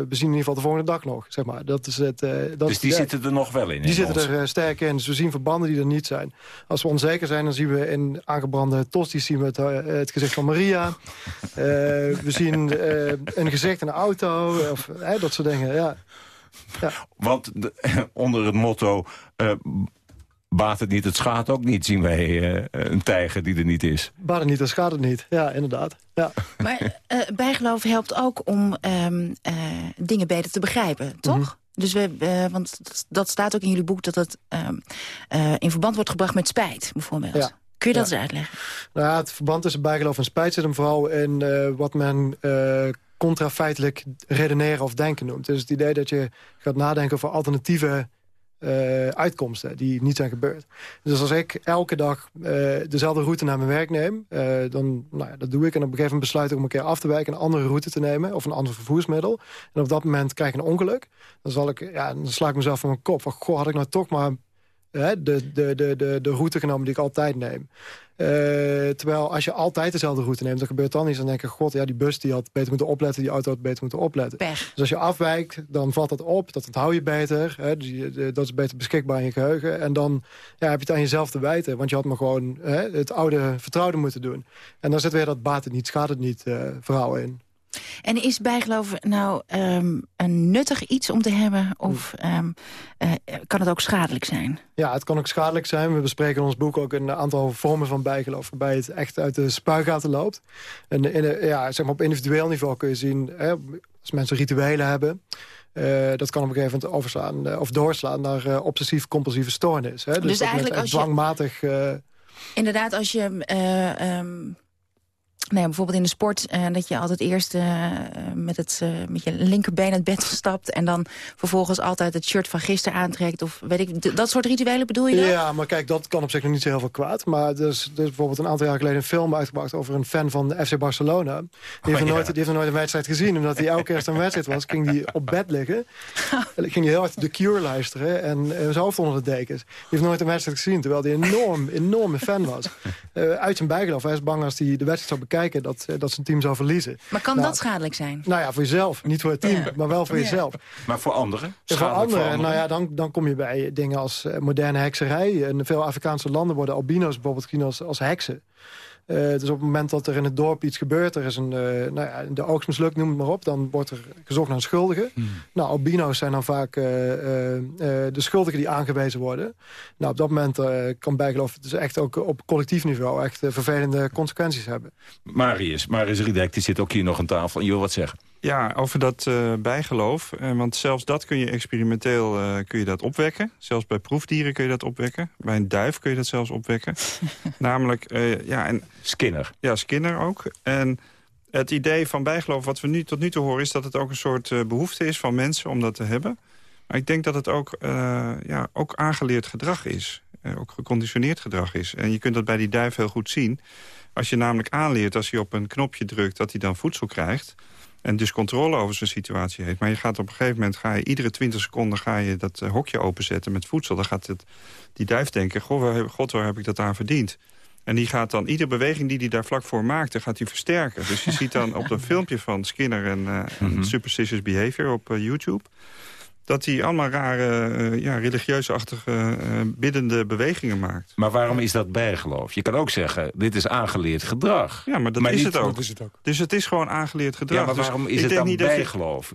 we zien in ieder geval de volgende dag nog. Zeg maar. dat is het, eh, dat Dus die zitten er nog wel in? die in zitten ons. er sterk in. Dus we zien verbanden die er niet zijn. Als we onzeker zijn, dan zien we in aangebrande tosties zien we het, het gezicht van Maria. We zien een gezicht in een auto. Of dat soort dingen, ja. Want de- onder het motto... eh, baat het niet, het schaadt ook niet... zien wij eh, een tijger die er niet is. Baat het niet, dan schaadt het niet. Ja, inderdaad. Ja. Maar eh, bijgeloof helpt ook om ehm, eh, dingen beter te begrijpen, toch? Mhm. Dus we, eh, want dat- dat staat ook in jullie boek dat het ehm, eh, in verband wordt gebracht met spijt, bijvoorbeeld. Ja. Kun je dat Ja. eens uitleggen? Nou ja, het verband tussen bijgeloof en spijt zit hem vooral in eh, wat men eh contrafeitelijk redeneren of denken noemt. Dus het idee dat je gaat nadenken over alternatieve eh, uitkomsten die niet zijn gebeurd. Dus als ik elke dag eh, dezelfde route naar mijn werk neem, eh, dan nou ja, dat doe ik. En op een gegeven moment besluit ik om een keer af te wijken, een andere route te nemen of een ander vervoersmiddel. En op dat moment krijg ik een ongeluk. Dan, zal ik, ja, dan sla ik mezelf van mijn kop. Van, goh, had ik nou toch maar de, de, de, de, de route genomen die ik altijd neem. Eh, terwijl als je altijd dezelfde route neemt, dan gebeurt dan iets. Dan denk je, god, ja, die bus die had beter moeten opletten, die auto had beter moeten opletten. Pech. Dus als je afwijkt, dan valt dat op, dat onthoud je beter. Hè, dus dat is beter beschikbaar in je geheugen. En dan ja, heb je het aan jezelf te wijten. Want je had maar gewoon hè, het oude vertrouwde moeten doen. En dan zit weer dat baat het niet, schaadt het niet eh, verhaal in. En is bijgeloof nou ehm, een nuttig iets om te hebben? Of ehm, eh, kan het ook schadelijk zijn? Ja, het kan ook schadelijk zijn. We bespreken in ons boek ook een aantal vormen van bijgeloof... waarbij het echt uit de spuigaten loopt. En in, ja, zeg maar op individueel niveau kun je zien... Hè, als mensen rituelen hebben... dat kan op een gegeven moment overslaan of doorslaan naar obsessief-compulsieve stoornis. Hè? Dus, Dus dat eigenlijk als je- dwangmatig... Inderdaad, als je... eh, ehm, nou ja, bijvoorbeeld in de sport, eh, dat je altijd eerst eh, met, het, eh, met je linkerbeen het bed stapt... en dan vervolgens altijd het shirt van gisteren aantrekt. Of weet ik, dat soort rituelen bedoel je dan? Ja, maar kijk, dat kan op zich nog niet zo heel veel kwaad. Maar er is, er is bijvoorbeeld een aantal jaar geleden een film uitgebracht... over een fan van FC Barcelona. Die, heeft, nog ja. nooit, die heeft nog nooit een wedstrijd gezien. Omdat hij elke keer als er een wedstrijd was, ging hij op bed liggen. En ging hij heel hard The Cure luisteren. En zijn hoofd onder de dekens. Die heeft nooit een wedstrijd gezien, terwijl hij een enorm, enorme fan was. Eh, uit zijn bijgeloof. Hij is bang als hij de wedstrijd zou bekijken... dat, eh, dat zijn team zou verliezen. Maar kan Nou, dat schadelijk zijn? Nou ja, voor jezelf. Niet voor het team, maar wel voor Ja. jezelf. Maar voor anderen? En voor Schadelijk anderen, nou ja, dan, dan kom je bij dingen als eh, moderne hekserij. In veel Afrikaanse landen worden albino's bijvoorbeeld gezien als, als heksen. Eh, dus op het moment dat er in het dorp iets gebeurt... er is een, eh, nou ja, de oogst mislukt, noem het maar op... dan wordt er gezocht naar een schuldige. Nou, albino's zijn dan vaak eh, de schuldigen die aangewezen worden. Nou, op dat moment kan bijgeloof dus echt ook op collectief niveau... echt vervelende consequenties hebben. Marius, Marius Riedijk, die zit ook hier nog aan tafel. En je wil wat zeggen? Ja, over dat eh, bijgeloof. Eh, want zelfs dat kun je experimenteel eh, kun je dat opwekken. Zelfs bij proefdieren kun je dat opwekken. Bij een duif kun je dat zelfs opwekken. Namelijk, eh, ja, en... Skinner. Ja, Skinner ook. En het idee van bijgeloof, wat we nu tot nu toe horen... is dat het ook een soort eh, behoefte is van mensen om dat te hebben. Maar ik denk dat het ook, eh, ja, ook aangeleerd gedrag is. Ook geconditioneerd gedrag is. En je kunt dat bij die duif heel goed zien. Als je namelijk aanleert, als hij op een knopje drukt... dat hij dan voedsel krijgt... En dus controle over zijn situatie heeft. Maar je gaat op een gegeven moment, ga je iedere 20 seconden ga je dat eh, hokje openzetten met voedsel. Dan gaat het, die duif denken, heb, god, waar heb ik dat aan verdiend? En die gaat dan, iedere beweging die hij daar vlak voor maakte, gaat hij versterken. Dus je ziet dan op dat filmpje van Skinner en, eh, en Superstitious Behavior op eh, YouTube... dat hij allemaal rare, eh, ja, religieuze-achtige eh, biddende bewegingen maakt. Maar waarom is dat bijgeloof? Je kan ook zeggen, dit is aangeleerd gedrag. Ja, maar dat Maar is, niet- het ook. dat is het ook. Dus het is gewoon aangeleerd gedrag. Ja, maar Dus waarom is het dan je- bijgeloof?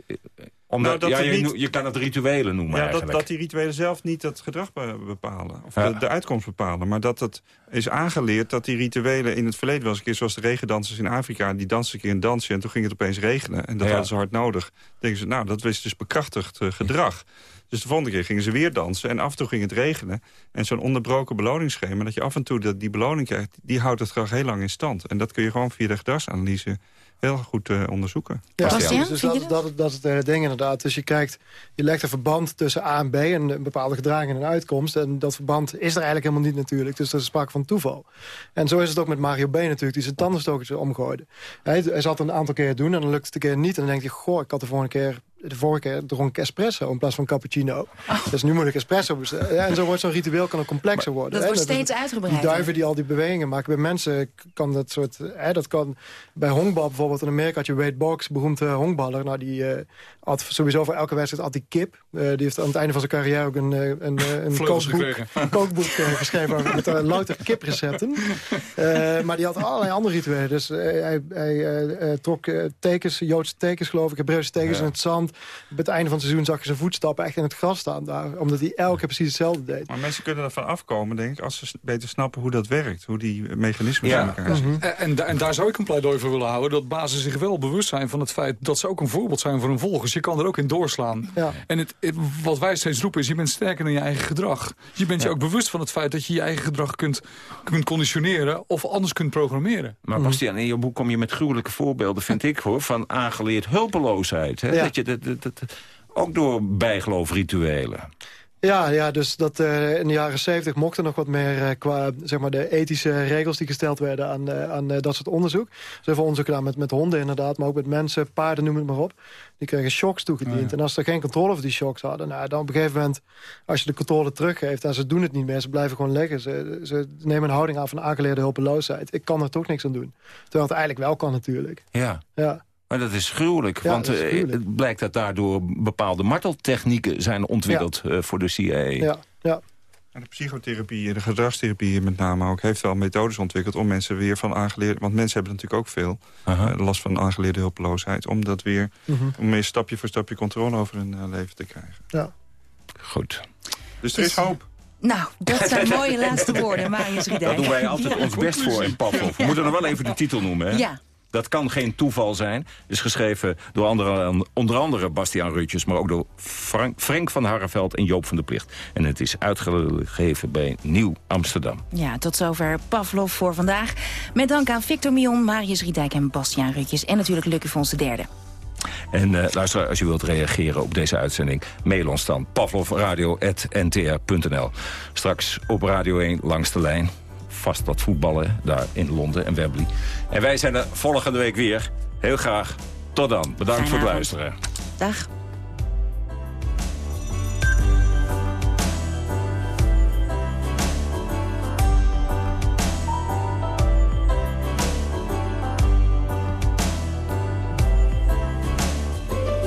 Omdat, Nou, ja, je, niet- je kan het rituelen noemen Ja, dat, eigenlijk. dat die rituelen zelf niet het gedrag be- bepalen. Of Ja. de, de uitkomst bepalen. Maar dat het is aangeleerd dat die rituelen in het verleden... was een keer zoals de regendansers in Afrika. Die dansten een keer een dansje en toen ging het opeens regenen. En dat hadden ze hard nodig. Dan denken ze, nou, dat is dus bekrachtigd eh, gedrag. Dus de volgende keer gingen ze weer dansen en af en toe ging het regenen. En zo'n onderbroken beloningsschema, dat je af en toe dat die beloning krijgt... die houdt het gedrag heel lang in stand. En dat kun je gewoon via de gedragsanalyse heel goed eh, onderzoeken. Ja, Bastiaan, dus, dus vind dat, je dat, dat is het hele ding inderdaad. Dus je kijkt, je legt een verband tussen A en B... en een bepaalde gedraging en een uitkomst. En dat verband is er eigenlijk helemaal niet natuurlijk. Dus er is sprake van toeval. En zo is het ook met Mario B natuurlijk, die zijn tandenstokertje omgooide. Hij, hij zal het een aantal keer doen en dan lukt het een keer niet. En dan denk je, goh, ik had de vorige keer... De vorige keer dronk ik espresso in plaats van cappuccino. Dus nu moet ik espresso bestellen. Ja, en zo wordt zo'n ritueel kan ook complexer worden. dat hè. wordt steeds uitgebreider. Die duiven die al die bewegingen maken. Bij mensen kan dat soort... Hè, dat kan bij honkbal bijvoorbeeld in Amerika had je Wade Boggs, beroemd eh, honkballer. Nou, die eh, had sowieso voor elke wedstrijd had die kip. Eh, die heeft aan het einde van zijn carrière ook een, eh, een, een kookboek, kookboek eh, geschreven met uh, louter kiprecepten. Eh, maar die had allerlei andere rituelen. Dus eh, hij, hij trok tekens, Joodse tekens geloof ik, Hebreeuwse tekens Ja. in het zand. Op het einde van het seizoen zag je zijn voetstappen echt in het gras staan daar. Omdat hij elke keer precies hetzelfde deed. Maar mensen kunnen ervan afkomen, denk ik... als ze beter snappen hoe dat werkt. Hoe die mechanismen Ja. in elkaar zitten. En, en, en daar zou ik een pleidooi voor willen houden. Dat bazen zich wel bewust zijn van het feit dat ze ook een voorbeeld zijn voor hun volgers. Je kan er ook in doorslaan. Ja. En het, het- wat wij steeds roepen is, je bent sterker dan je eigen gedrag. Je bent je ook bewust van het feit dat je je eigen gedrag kunt, kunt conditioneren of anders kunt programmeren. Maar Bastiaan, in je boek kom je met gruwelijke voorbeelden, vind ik, hoor, van aangeleerd hulpeloosheid. Hè? Ja. Dat je dat, dat, dat- ook door bijgeloofrituelen. Ja, ja dus dat, eh, in de jaren zeventig mocht er nog wat meer eh, qua zeg maar, de ethische regels die gesteld werden aan, eh, aan dat soort onderzoek. Ze hebben onderzoek gedaan met, met honden inderdaad, maar ook met mensen, paarden, noem het maar op. Die kregen shocks toegediend. En als ze geen controle over die shocks hadden, nou, dan op een gegeven moment, als je de controle teruggeeft, en ze doen het niet meer, ze blijven gewoon liggen. Ze, ze nemen een houding aan van aangeleerde hulpeloosheid. Ik kan er toch niks aan doen. Terwijl het eigenlijk wel kan natuurlijk. Ja. Ja. Maar dat is gruwelijk, Ja, want is eh, gruwelijk. het blijkt dat daardoor bepaalde marteltechnieken zijn ontwikkeld eh, voor de CIA. Ja, ja. En de psychotherapie, de gedragstherapie met name ook... heeft wel methodes ontwikkeld om mensen weer van aangeleerd... want mensen hebben natuurlijk ook veel eh, last van aangeleerde hulpeloosheid... om dat weer, Mhm. om weer stapje voor stapje controle over hun leven te krijgen. ja. Goed. Dus er is hoop. Nou, dat zijn mooie laatste woorden, Marius Riedijk. Daar doen wij altijd ons best voor in Pavlov. We moeten nog wel even de titel noemen, hè? Ja. Dat kan geen toeval zijn. is geschreven door andere, onder andere Bastiaan Rutjes... maar ook door Frank, Frank van Harreveld en Joop van der Plicht. En het is uitgegeven bij Nieuw Amsterdam. Ja, tot zover Pavlov voor vandaag. Met dank aan Victor Mion, Marius Riedijk en Bastiaan Rutjes... en natuurlijk Lucky Fons de derde. En uh, luister, als u wilt reageren op deze uitzending... mail ons dan pavlovradio.ntr.nl. Straks op Radio 1 langs de lijn vast wat voetballen daar in Londen en Wembley. En wij zijn er volgende week weer. Heel graag. Tot dan. Bedankt voor het luisteren. Dag.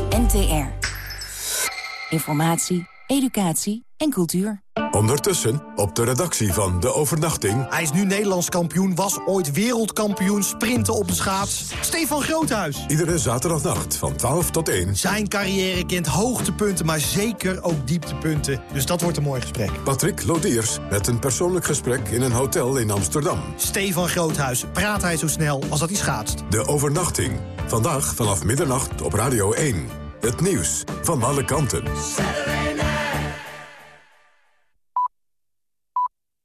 NTR. Informatie, educatie en cultuur. Ondertussen op de redactie van De Overnachting... Hij is nu Nederlands kampioen, was ooit wereldkampioen... sprinten op de schaats. Stefan Groothuis. Iedere zaterdagnacht van 12 tot 1. Zijn carrière kent hoogtepunten, maar zeker ook dieptepunten. Dus dat wordt een mooi gesprek. Patrick Lodiers met een persoonlijk gesprek in een hotel in Amsterdam. Stefan Groothuis. Praat hij zo snel als dat hij schaatst. De Overnachting. Vandaag vanaf middernacht op Radio 1. Het nieuws van alle kanten.